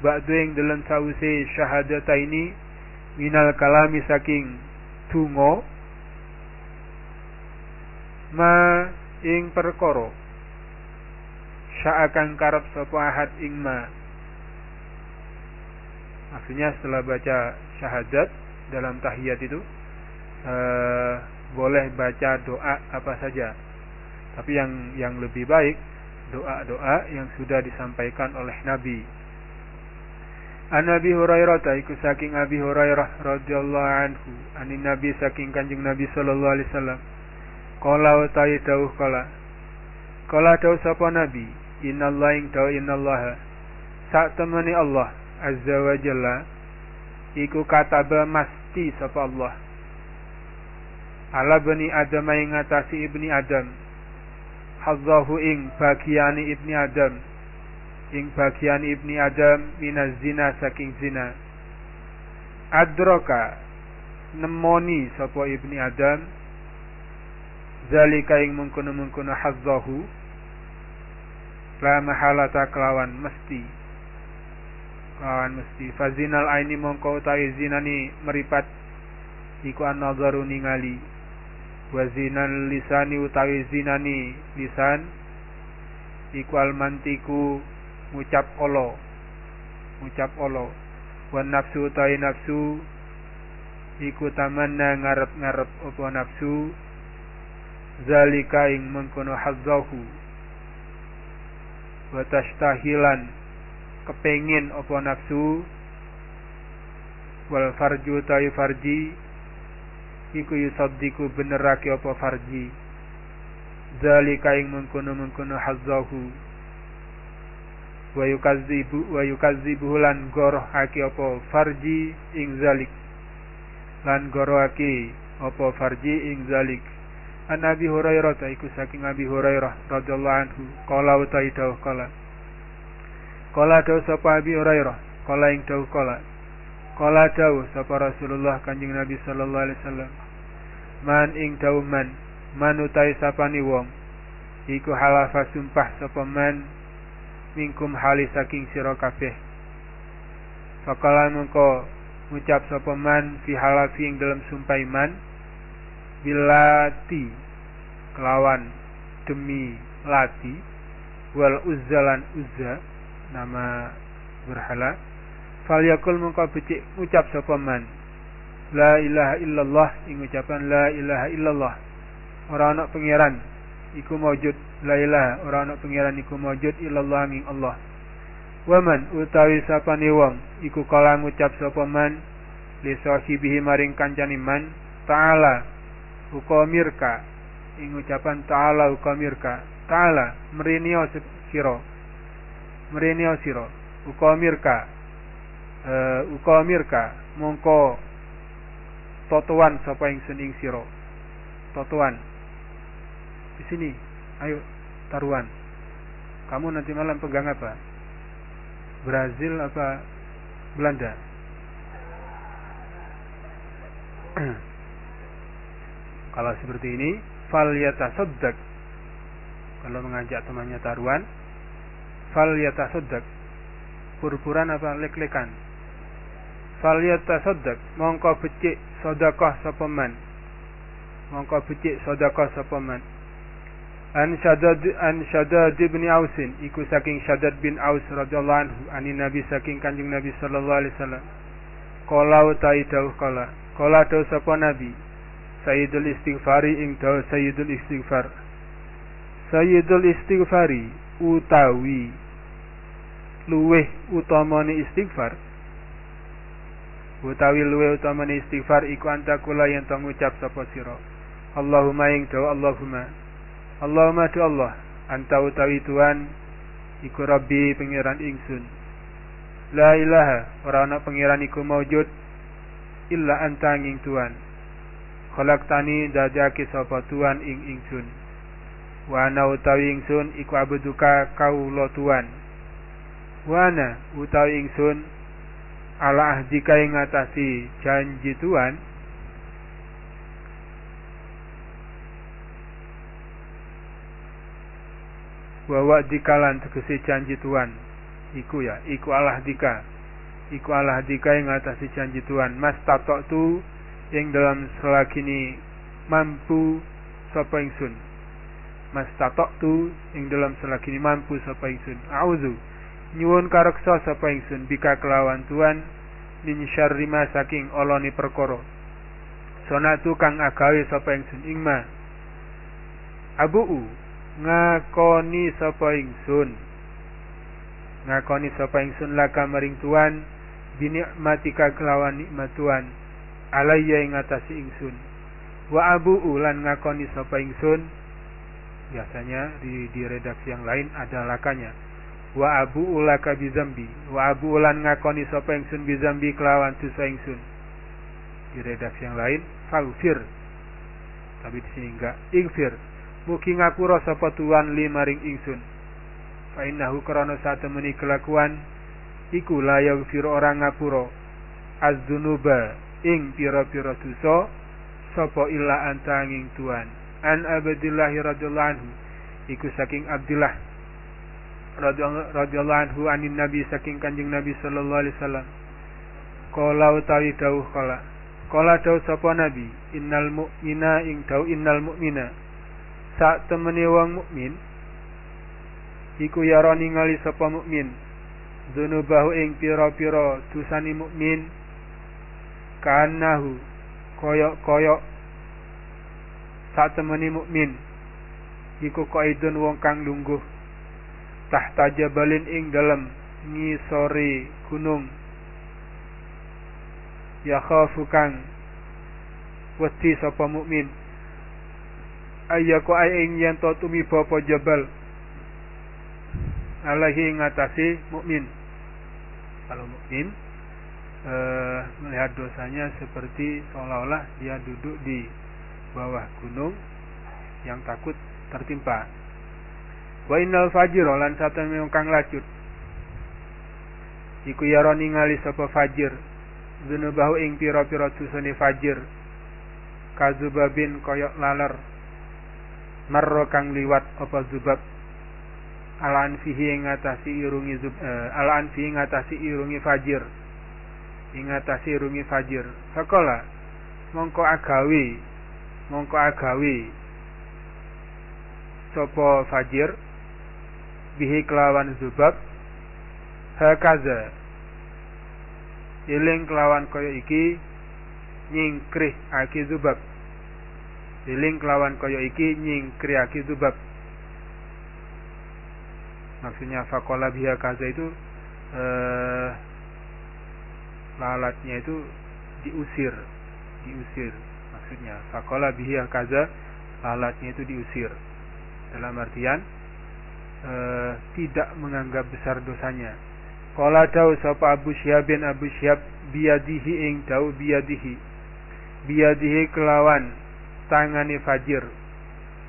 Ba'du ing dalam sa'wuse syahadataini minal kalami saking tungo ma ing perkara sya'akan karep sapa ahad ing ma. Maksudnya setelah baca syahadat dalam tahiyat itu uh, boleh baca doa apa saja. Tapi yang yang lebih baik doa-doa yang sudah disampaikan oleh Nabi. An Nabi Hurairah iku saking Abi Hurairah radhiyallahu anhu, anin Nabi saking Kanjeng Nabi sallallahu alaihi wasallam. Qala wa dawuh kala. Kala dawuh sapa Nabi, innallaha ing dawuh innallaha. Sak temani Allah azza wa jalla iku kataba masti sapa Allah. Ala bani adam ing ngatasi ibni adam. Hazzahu ing bagiani ibni adam. Ing bagian ibni adam minaz zina saking zina. Adroka nemoni sapa ibni adam. Zalika ing mengkono-mengkono hazzahu. La mahalata kelawan mesti kawan mesti. Fazinal aini mongko utawi zinani meripat. Iku an-nazaru ningali. Wa lisani utawi zinani lisan. Iku al-mantiku ngucap olo. Ngucap olo. Wa nafsu utawi nafsu. Iku tamanna ngarep-ngarep apa nafsu. Zalika ing mengkono hazzahu. Wa tashtahilan kepengin apa nafsu wal farju ta'i farji iku yusaddiku benerake apa farji. Zalika ing mengkono-mengkono hazzahu. Wa yukadzibu wa yukadzibu lan gorohake apa farji ing zalik. Lan gorohake apa farji ing zalik. An Abi Hurairah iku saking Abi Hurairah radhiyallahu anhu qala wa Kala dawu sapa Abi Hurairah, kala ing dawu kala. Kala dawu sapa Rasulullah Kanjeng Nabi sallallahu alaihi wasallam. Man ing dawu man, man utai sapani wong. Iku halafa sumpah sapa man mingkum hali saking sira kabeh. Fakala mengko ngucap sapa man fi halafi ing dalam sumpah iman bilati kelawan demi lati wal uzzalan uzza nama berhala fal yakul mengko becik ucap sapa man? La ilaha illallah ing ucapan la ilaha illallah. Ora ana pangeran iku maujud la ilaha ora ana pangeran iku maujud illallah ing Allah. Waman utawi sapane wong iku kala ngucap sapa man? Li sahibihi maring kancane man? Ta'ala ukamirka ing ucapan ta'ala ukamirka ta'ala merinio sira merinio sira. Ukamirka uh, ukamirka mongko totoan sapa ingsun ing sira. Totoan. Di sini. Ayo taruhan. Kamu nanti malam pegang apa? Brazil apa Belanda? Kalau seperti ini fal yatasaddaq. Kalau mengajak temannya taruhan fal yatasaddaq purpuran apa lek-lekan fal yatasaddaq mongko becik sedekah sapa man mongko becik sedekah sapa man An Shaddad an Shaddad bin Ausin iku saking Shaddad bin Aus radhiyallahu anhu ani Nabi saking Kanjeng Nabi sallallahu alaihi wasallam. Qala utai dawuh kala. Qala dawuh sapa Nabi. Sayyidul istighfari ing dawuh Sayyidul istighfar. Sayyidul istighfari utawi luweh utamane istighfar. Utawi luweh utamane istighfar iku antakula yang tong ucap sapa sira. Allahumma ing dawuh Allahumma. Allahumma tu Allah anta utawi Tuhan iku Rabbi pangeran ingsun. La ilaha ora ana pangeran iku maujud illa anta ing Tuhan. Khalaqtani dadake sapa Tuhan ing ingsun. Wa ana utawi ingsun iku abuduka kaulo Tuhan Wa ana utawi ingsun ala ahdika ing ngatasi janji Tuhan. Bahwa dikalan tegesi janji Tuhan. Iku ya iku Allah dika iku Allah dika yang ngatasi janji Tuhan. Mas tatok tu yang dalam selakini mampu sapa ingsun. Mas tatok tu yang dalam selakini mampu sapa ingsun. Auzu nyuwun kareksa sapa ingsun bika kelawan Tuhan min syarri ma saking oloni perkara. Sonatu kang agawe sapa ingsun ingma abu ngakoni sapa ingsun. Ngakoni sapa ingsun laka maring tuan binikmatika kelawan nikmat tuan alayya ing atasi ingsun. Wa abu ulan ngakoni sapa ingsun. Biasanya di, di redaksi yang lain ada lakanya wa abu ulaka bizambi wa abu ulan ngakoni sapa ingsun bizambi kelawan dosa ingsun. Di redaksi yang lain faghfir tapi di sini enggak igfir Mugi ngapura sapa tuan li maring ingsun. Fa innahu krana satemeni kelakuan iku la yaghfir orang ngapura. Az-dzunuba ing pira-pira dosa sapa illa antanging tuan. An Abdullah radhiyallahu anhu iku saking Abdullah radhiyallahu anhu anin Nabi saking Kanjeng Nabi sallallahu alaihi wasallam. Kala utawi dawuh kala. Kala dawuh sapa Nabi, innal mu'mina ing dawuh innal mu'mina. Sak temene wong mukmin iku yara ningali sapa mukmin. Dzunubahu ing pira-pira dosane mukmin. Kanahu koyok-koyok sak temene mukmin. Iku kaidun wong kang lungguh tahta jabalin ing dalem ngisore gunung. Ya khafu kang wedi sapa mukmin. Ayyaku ay ing yen to tumiba jabal. Alaihi ngatasi mukmin. Kalau mukmin e, melihat dosanya seperti seolah-olah dia duduk di bawah gunung yang takut tertimpa wa innal fajir lan satu kang lacut iku yara ningali sapa fajir. Dzunubahu ing pira-pira dosane fajir. Kazubabin koyok laler. Marro kang liwat apa zubab? Ala anfihi ngatasi irungi zub uh, ala anfihi ngatasi irungi fajir. Ingatasi irungi fajir. Sekolah mongko agawi. Mongko agawi. Sopo fajir bihi kelawan zubab hakaza iling kelawan koyo iki nyingkrih aki zubab. Diling kelawan koyo iki nyingkrih aki zubab. Maksudnya fakola biha kaza itu eh, lalatnya itu diusir diusir. Maksudnya fakola biha kaza lalatnya itu diusir. Dalam artian e, tidak menganggap besar dosanya. Kala tahu sapa Abu Syihab Abu Syihab biadihi ing tahu biadihi biadihi kelawan tangani fajir.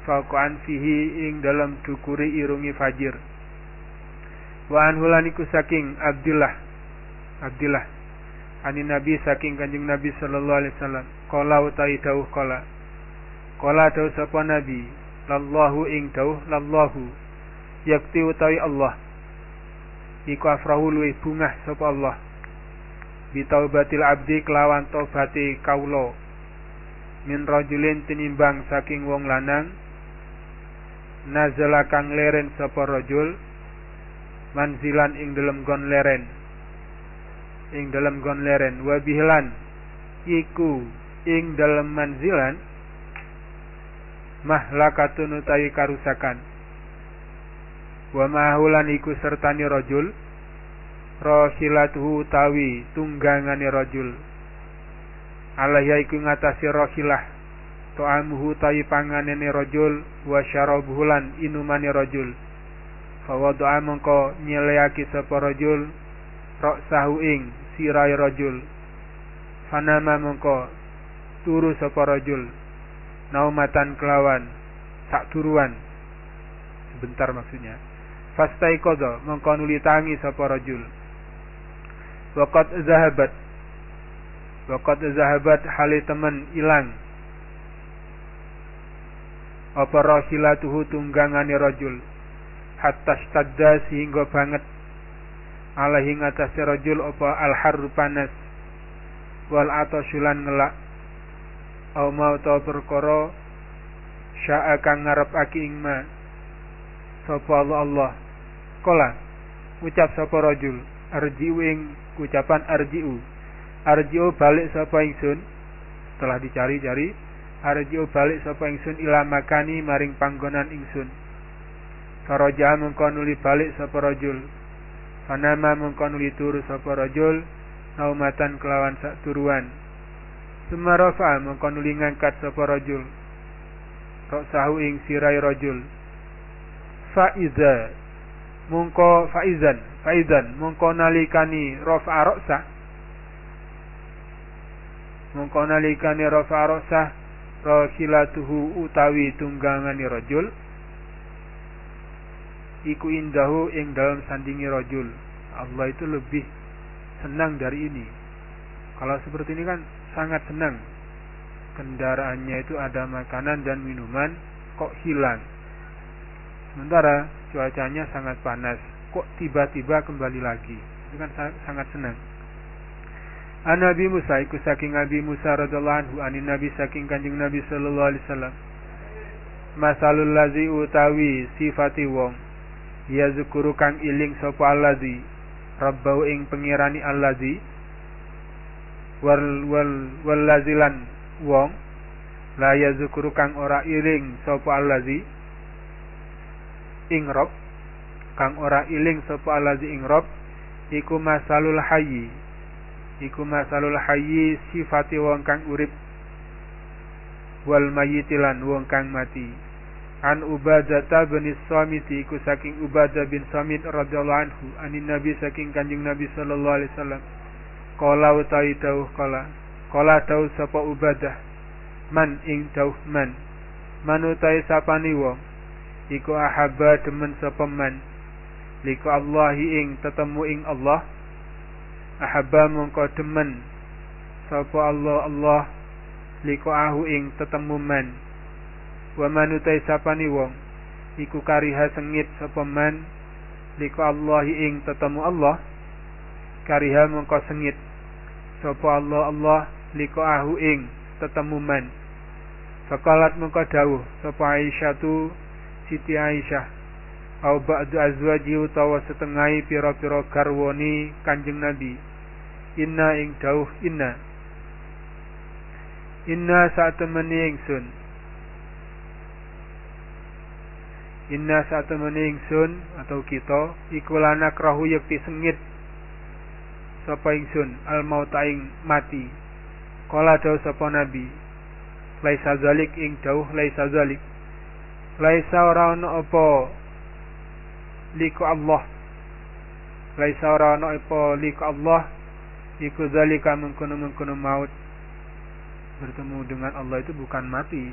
Fakuan fihi ing dalam dukuri irungi fajir. Wa anhulaniku saking Abdullah Abdullah Ani Nabi saking kanjeng Nabi sallallahu alaihi wasallam. Kala utai dawuh kala Kala dawuh sapa Nabi? Lallahu ing dawuh Lallahu Yakti utawi Allah. Iku afrahu luwih bungah sapa Allah. Bitaubatil abdi kelawan taubati kaulo Min rajulin tinimbang saking wong lanang. Nazala kang leren sapa rajul. Manzilan ing dalam gon leren. Ing dalam gon leren. Wa bihlan. Iku ing dalam manzilan. Mahlakatun utawi karusakan wa mahulan iku sertani rajul rohilatuhu utawi tunggangane rajul alaiya iku ngatasi rohilah to'amuhu tawi panganene rajul wa syarabuhulan inumane rajul Fawadu'a mengko nyeleaki sapa rajul sahu ing sirai rajul. Fanama mengko turu sapa rajul. Naumatan kelawan sak turuan. Sebentar maksudnya. Fastai kodo mengko nuli tangi sapa rajul. Waqat zahabat. Waqat zahabat hali temen ilang. Apa rahilatuhu tunggangane rajul. Hatta stadda sehingga banget. Alaihi ngatasi rajul apa al harru panas. Wal atasulan ngelak. Au mau ta perkara syaa kang ngarepake ing ma. Sapa Allah Allah kala ucap sapa rajul arjiu ing ucapan arjiu arjiu balik sapa ingsun telah dicari-cari arjiu balik sapa ingsun ila makani maring panggonan ingsun Faraja mengko nuli balik sapa rajul. Fanama mengko nuli turu sapa rajul naumatan kelawan sak turuan. Sumarafa mengko nuli ngangkat sapa rajul. Rok sahu ing sirai rajul. Faiza mengko faizan faizan. Mengko nalikani rafa roksa mengko nalikani rafa roksa rahilatuhu utawi tunggangani rajul. Iku indahu ing dalam sandingi rojul Allah itu lebih senang dari ini. Kalau seperti ini kan sangat senang. Kendaraannya itu ada makanan dan minuman kok hilang sementara cuacanya sangat panas. Kok tiba-tiba kembali lagi? Itu kan sangat senang. An Nabi Musa iku saking Nabi Musa radhiyallahu anhu anin Nabi saking Kanjeng Nabi sallallahu alaihi wasallam. Masalul lazi utawi sifati wong ya zukuru kang iling sapa allazi rabbau ing pengirani allazi wal wal wallazilan wong la ya zukuru kang ora iling sapa allazi ing rob kang ora iling sapa allazi ing rob iku masalul hayyi. Iku masalul hayyi sifati wong kang urip. Wal mayitilan wong kang mati. An Ubadah bin Samit iku saking Ubadah bin Samit radhiyallahu anhu anin Nabi saking Kanjeng Nabi sallallahu alaihi wasallam. Qala utawi dawuh qala. Qala dawuh sapa Ubadah. Man ing dawuh man. Man utawi sapani wong iku ahabba demen sapa man? Liku Allahi ing tetemu ing Allah. Ahabba mongko demen sapa Allah Allah. Liku ahu ing tetemu man. Wa manutai sapani wong? Iku kariha sengit sapa man? Liku Allah ing tetemu Allah. Kariha mengko sengit sapa Allah Allah. Liku ahu ing tetemu man. Fakalat mengko dawuh sapa Aisyah tu Siti Aisyah. Au ba'du azwaji utawa setengahi pira-pira garwani Kanjeng Nabi. Inna ing dawuh inna. Inna satemene ingsun. Inna satemene ingsun atau kita iku lana krahu yakti sengit. Sapa ingsun? Al mautaing mati. Kala dawu sapa nabi? Laisa zalik ing dawuh laisa zalik laisa ora ana apa liku Allah. Laisa ora ana apa liku Allah. Iku zalika mengkono-mengkono maut. Bertemu dengan Allah itu bukan mati.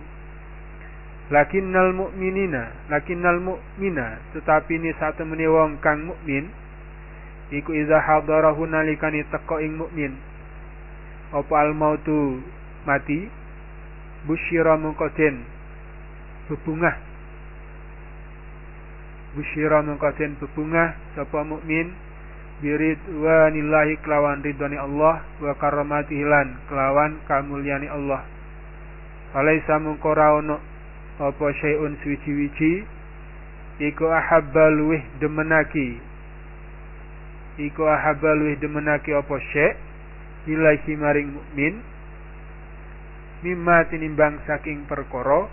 Lakinnal mu'minina, lakinnal mu'mina, tetapi ini satu meni wong kang mukmin. Iku iza hadarahu nalikani teko ing mukmin. Apa al mautu mati? Busyira mengko den. Bebungah busyira mengko den bebungah sapa mukmin biridwanillahi kelawan ridwani Allah wa karamatihi lan kelawan kamulyani Allah. Falaisa mungkora ono apa syai'un suci-wici iku ahabba luwih demenaki. Iku ahabba luwih demenaki apa syai' ilahi maring mukmin mimma tinimbang saking perkara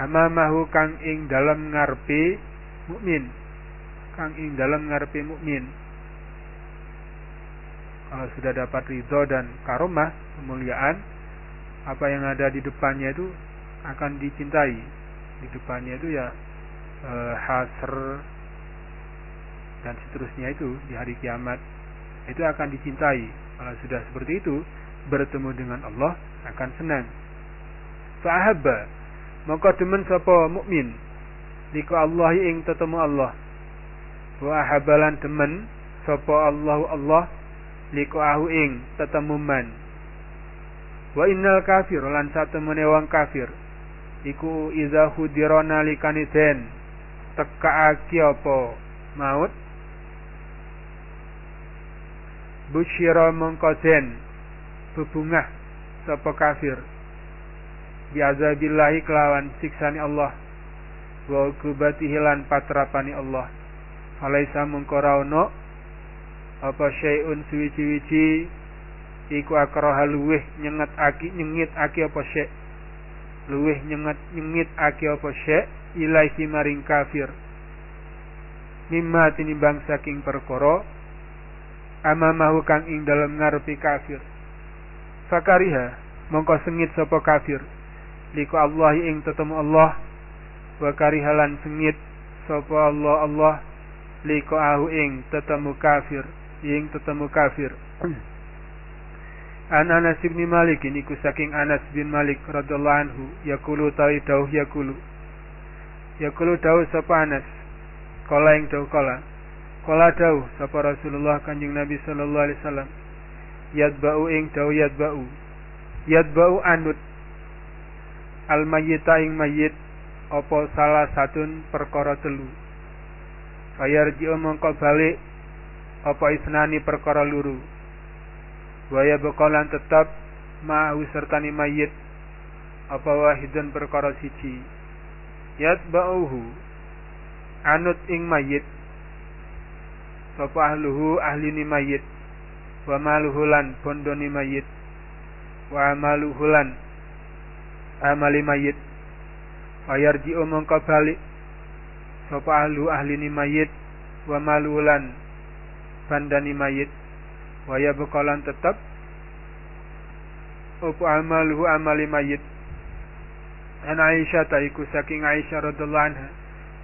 amamahu kang ing dalam ngarepe mukmin kang ing dalam ngarepe mukmin. Kalau sudah dapat ridho dan karomah, kemuliaan, apa yang ada di depannya itu akan dicintai. Di depannya itu ya e, hasr dan seterusnya itu di hari kiamat itu akan dicintai. Kalau sudah seperti itu, bertemu dengan Allah akan senang. Fa'ahabba maka demen sapa mukmin? Liku Allah ing tetemu Allah. Wa habalan temen sapa Allahu Allah? Liku ahu ing tetemuman wa innal kafir lan satemene wong kafir. Iku iza hudirona likani den tekaaki apa maut? Busyira mengko bebungah sapa kafir biazabillahi kelawan siksani Allah. Wa kubatihi lan patrapani Allah. Alaisa mengkora ono apa syai'un suwi-wici iku akraha luweh nyengat aki nyengit aki apa syai' luweh nyengat nyengit aki apa syai' ilaihi maring kafir. Mimma tinimbang saking perkara amamahu kang ing dalam ngarepi kafir. Fakariha mongko sengit sapa kafir liku Allah ing tetemu Allah. Wa karihalan sengit. Sapa Allah Allah. Liko ahu ing tetemu kafir. Ing tetemu kafir. An Anas bin Malik ini ku saking Anas bin Malik radhiyallahu anhu. Yaqulu tawi dawuh yaqulu yaqulu dawuh sapa Anas? Kala ing dawuh kala kala dawuh sapa Rasulullah Kanjeng Nabi sallallahu alaihi wasallam. Yadba'u ing dawuh yadba'u. Yadba'u anut al mayyita ing mayyit apa salah satun perkara telu? Fayarji'u mongko balik apa isnani perkara luru? Waya bekalan tetap ma'ahu sertani mayit apa wahidun perkara siji? Ba'uhu anut ing mayit sapa ahluhu ahlini mayit wa maluhu lan bondoni mayit wa amaluhu lan amali mayit. Fayarji'u mongko balik. Sapa ahlu ahli ni mayit? Wa malulan bandani mayit. Wa ya bekalan tetap apa amaluhu amali mayit? An Aisyah taiku saking Aisyah radhiyallahu anha.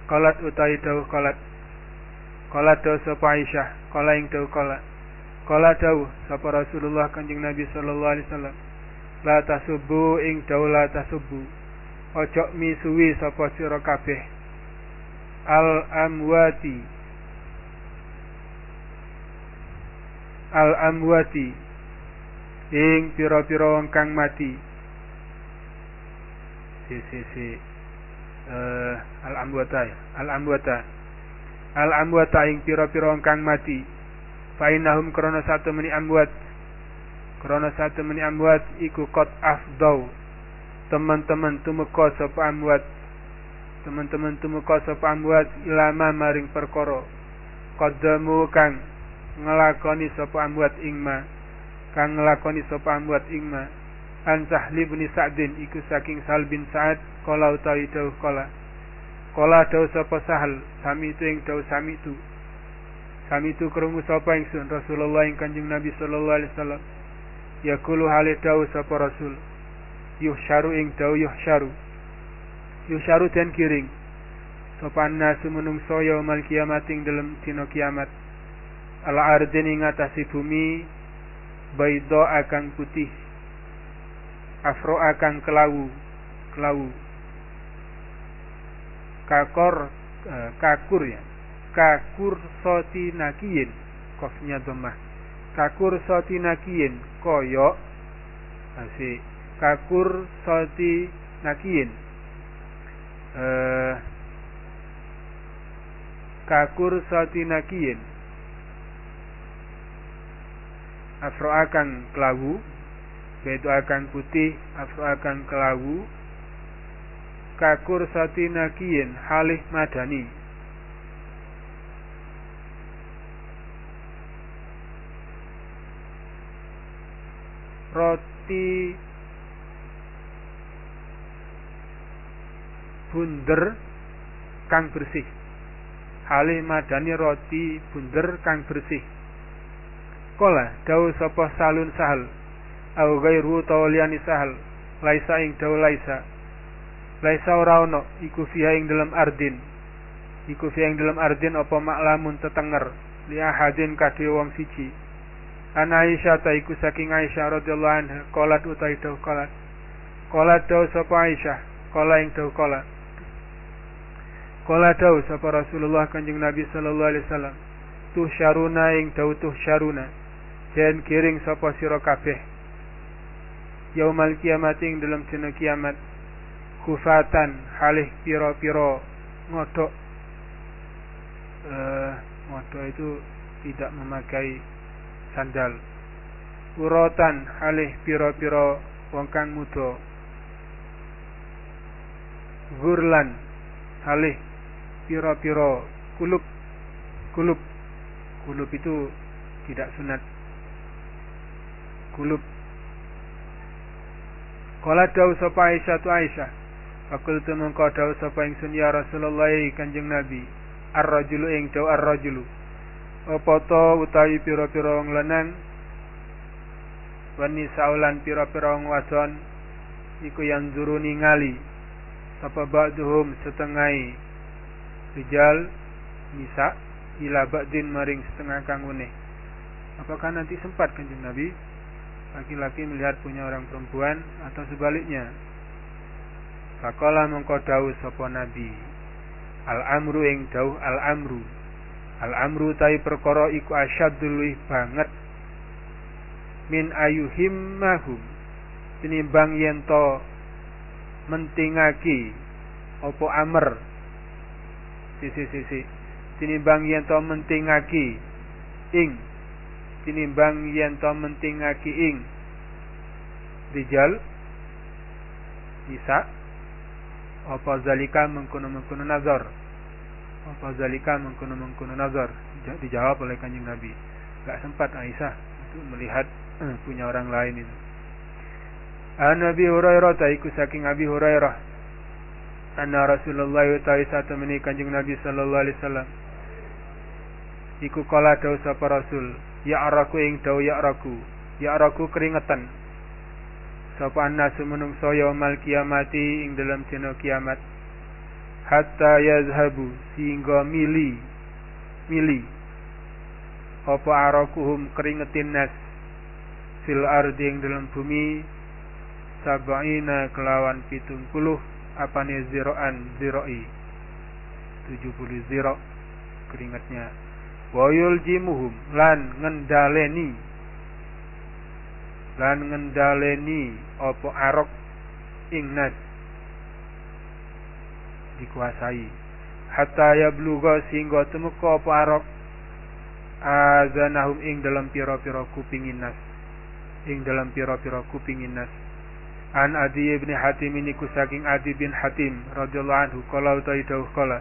Qalat utai dawuh qalat. Qalat dawuh sapa Aisyah? Qala ing dawuh qala qala dawuh sapa Rasulullah Kanjeng Nabi sallallahu alaihi wasallam la tasubbu ing dawuh la tasubbu. Ojo misuwi sapa sira kabeh. Al-amwati al-amwati ing pira-pira wong kang mati. Si si si. Uh, al-amwata al-amwata al-amwata ing pira-pira wong kang mati. Fa innahum krana satu meni amwat krana satu meni amwat iku qad afdau. Teman-teman tumeka sapa amwat. Teman-teman tumeka sapa amwat ilama maring perkara. Qaddamu kang ngelakoni sapa amwat ingma kang ngelakoni sapa amwat ingma an Sahli bin Sa'din iku saking Sal bin Sa'ad kala utawi dawuh kala. Kala dawuh sapa Sahal sami itu ing dawuh sami itu sami itu krungu sapa ingsun Rasulullah ing Kanjeng Nabi sallallahu alaihi wasallam yaqulu hale dawuh sapa Rasul? Yuhsyaru ing dawuh yuhsyaru. Yuhsyaru den kiring sapa nasu menungso yaumal kiamat ing dalem dina kiamat. Ala ardin ing atase bumi baido akan putih. Afro akan kelawu kelawu. Kakor uh, kakur ya. Kakur soti nakiyin. Kofnya domah kakur soti nakiyin koyo asik kakur soti nakiyin. Uh, kakur soti nakiyin. Afro akan kelawu yaitu akan putih afro akan kelawu. Kakur sati nakiyin halih madani roti bunder kang bersih. Halih madani roti bunder kang bersih. Kola dawu sapa salun sahal? Au ghairu tawliyani sahal? Laisa ing daw laisa. Laisa ora ono iku fiha ing dalam ardin. Iku fiha ing dalam ardin apa maklamun tetenger? Li ahadin kadhe wong siji an Aisyah ta iku saking Aisyah radhiyallahu anha qalat utai daw qalat. Qalat daw sapa Aisyah? Qala ing daw qalat. Qala daw sapa Rasulullah Kanjeng Nabi sallallahu alaihi wasallam? Tuh syaruna ing daw tuh syaruna den kiring sapa sira kabeh. Yaumal kiamat ing dalam dina kiamat. Kufatan halih piro-piro ngodok uh, ngodok itu tidak memakai sandal urotan halih piro-piro wong kang gurlan halih piro-piro kulub kulub kulub itu tidak sunat kulub Kala dawu sapa Aisyah tu Aisyah. Fakul tu mengko dawu sapa ingsun ya Rasulullah Kanjeng Nabi. Ar-rajulu ing dawu ar-rajulu. Apa to utawi pira-pira wong lanang wani saulan pira-pira wong wadon iku yang juru ningali sapa ba'duhum setengai rijal nisa ila ba'din maring setengah kangune apakah nanti sempat kanjeng Nabi laki-laki melihat punya orang perempuan atau sebaliknya. Fakola mengko dawuh sapa nabi. Al amru ing dawuh al amru. Al amru tai perkara iku asyadul banget. Min ayuhimmahum. Tinimbang yen to mentingaki opo amr sisi sisi tinimbang yen to mentingaki ing. Tinimbang yen to mentingake ing. Rijal bisa. Apa zalika mengkono-mengkono nazar apa zalika mengkono-mengkono nazar? Dijawab oleh kanjeng Nabi. Gak sempat Aisyah untuk melihat eh, punya orang lain itu. An Nabi Hurairah taiku saking Abi Hurairah. Anna Rasulullah ta'i satu menik kanjeng Nabi sallallahu alaihi wasallam. Iku kala dawu sapa Rasul ya araku ing daw ya araku ya araku keringetan. Sapa annasu menungso yaumal kiamati ing dalam dina kiamat hatta yazhabu sehingga mili mili. Apa arakuhum keringetin nas? Fil ardi ing dalam bumi sabaina kelawan pitung puluh apane ziroan ziroi. Tujuh puluh ziro keringatnya wayul jimuhum lan ngendaleni. Lan ngendaleni opo arok ingnas dikuasai hatta ya bluga sehingga temeka opo arok azanahum ing dalam piro-piro kupingin nas ing dalam piro-piro kupingin nas an adi ibn hatim ini kusaking adi bin hatim radhiyallahu anhu kala utawi dawuh kala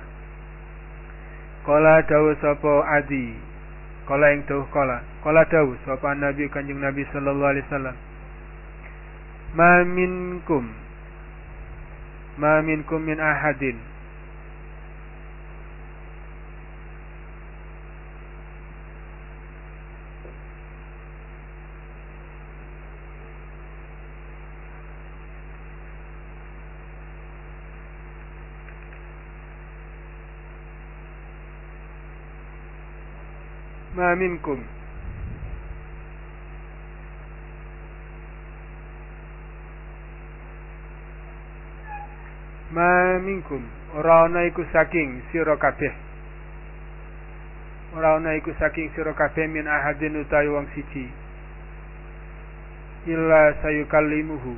Kala dawuh sapa Adi. Kala ing dawuh kala. Kala dawuh sapa Nabi Kanjeng Nabi sallallahu alaihi wasallam. ma minkum ma minkum min ahadin ma minkum ma minkum. Ora ana iku saking sira kabeh. Ora ana iku saking sira kabeh min ahadin utawi wong siji. Illa sayukallimuhu.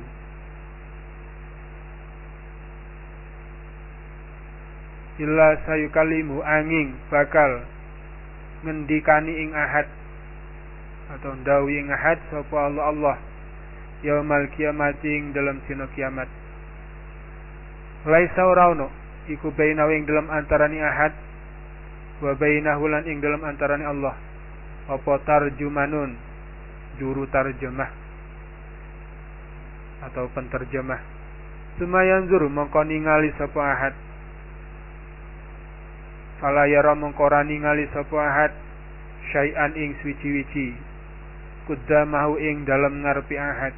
Illa sayukallimu angin bakal ngendikani ing ahad. Atau ndawi ing ahad sapa Allah Allah yaumal kiamat ing dalam sino kiamat laisa ora iku bainahu ing dalam antarani ahad wa bainahu lan ing dalam antarani Allah. Apa tarjumanun? Juru tarjemah. Atau penterjemah. Sumayan zuru mongko ningali sapa ahad. Fala yara mengkora ningali sapa ahad. Syai'an ing suci-wici mahu ing dalam ngarepi ahad.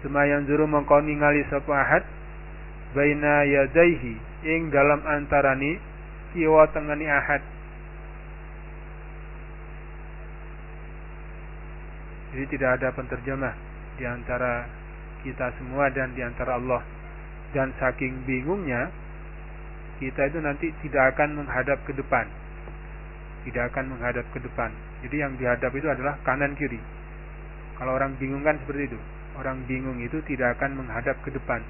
Semayan zuru mengkau ningali sapa ahad baina yadaihi ing dalam antarani kiwa tengani ahad Jadi tidak ada penterjemah di antara kita semua dan di antara Allah. Dan saking bingungnya kita itu nanti tidak akan menghadap ke depan. Tidak akan menghadap ke depan. Jadi yang dihadap itu adalah kanan kiri. Kalau orang bingung kan seperti itu. Orang bingung itu tidak akan menghadap ke depan.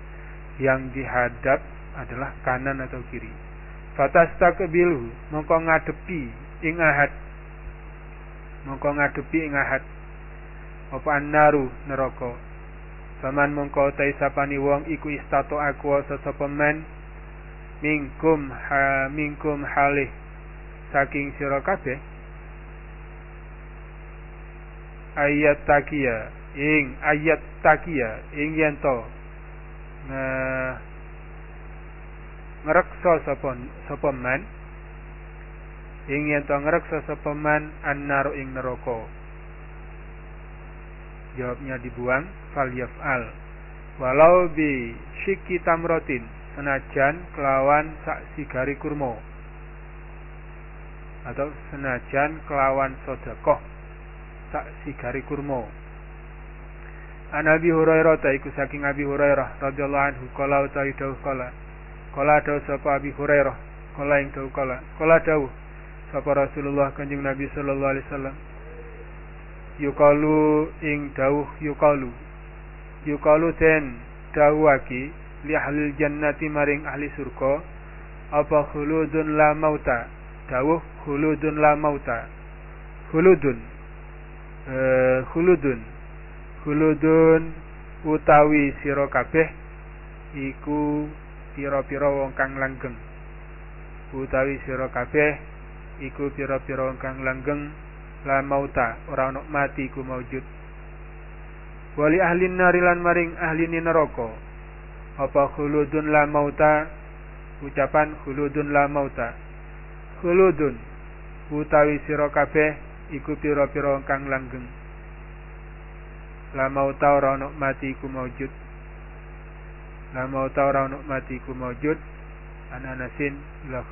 Yang dihadap adalah kanan atau kiri. Fatastaqbilu mongko ngadepi ing ahad. Mongko ngadepi ing ahad. Apa annaru neraka. Saman mongko taisapani wong iku istato aku sapa men minkum ha minkum halih saking sira kabeh ayat takia ing ayat takia ing yen to ngreksa sapa sapa man? Ing to ngreksa sapa man ing neraka. Jawabnya dibuang fal yaf'al walau bi syikki tamrotin senajan kelawan sak sigari kurma. Atau senajan kelawan sodakoh sak sigari kurma An Abi Hurairah ta iku saking Abi Hurairah radhiyallahu anhu kala utawi dawuh kala kala dawuh sapa Abi Hurairah kala ing dawuh kala kala dawuh sapa Rasulullah Kanjeng Nabi sallallahu alaihi wasallam. Yukalu ing dawuh yukalu yukalu den dawuhake li ahli jannati maring ahli surga apa khuludun la mauta? Dawuh khuludun la mauta. Khuludun. Uh, khuludun khuludun utawi sira kabeh iku pira-pira wong kang langgeng. Utawi sira kabeh iku pira-pira wong kang langgeng la mauta ora ono mati ku maujud. Wali ahli narilan maring ahli neraka apa khuludun la mauta? Ucapan khuludun la mauta. Khuludun utawi sira kabeh iku pira-pira kang langgeng la mauta ora ono mati iku maujud. La mauta ora ono mati iku maujud ana anasin ila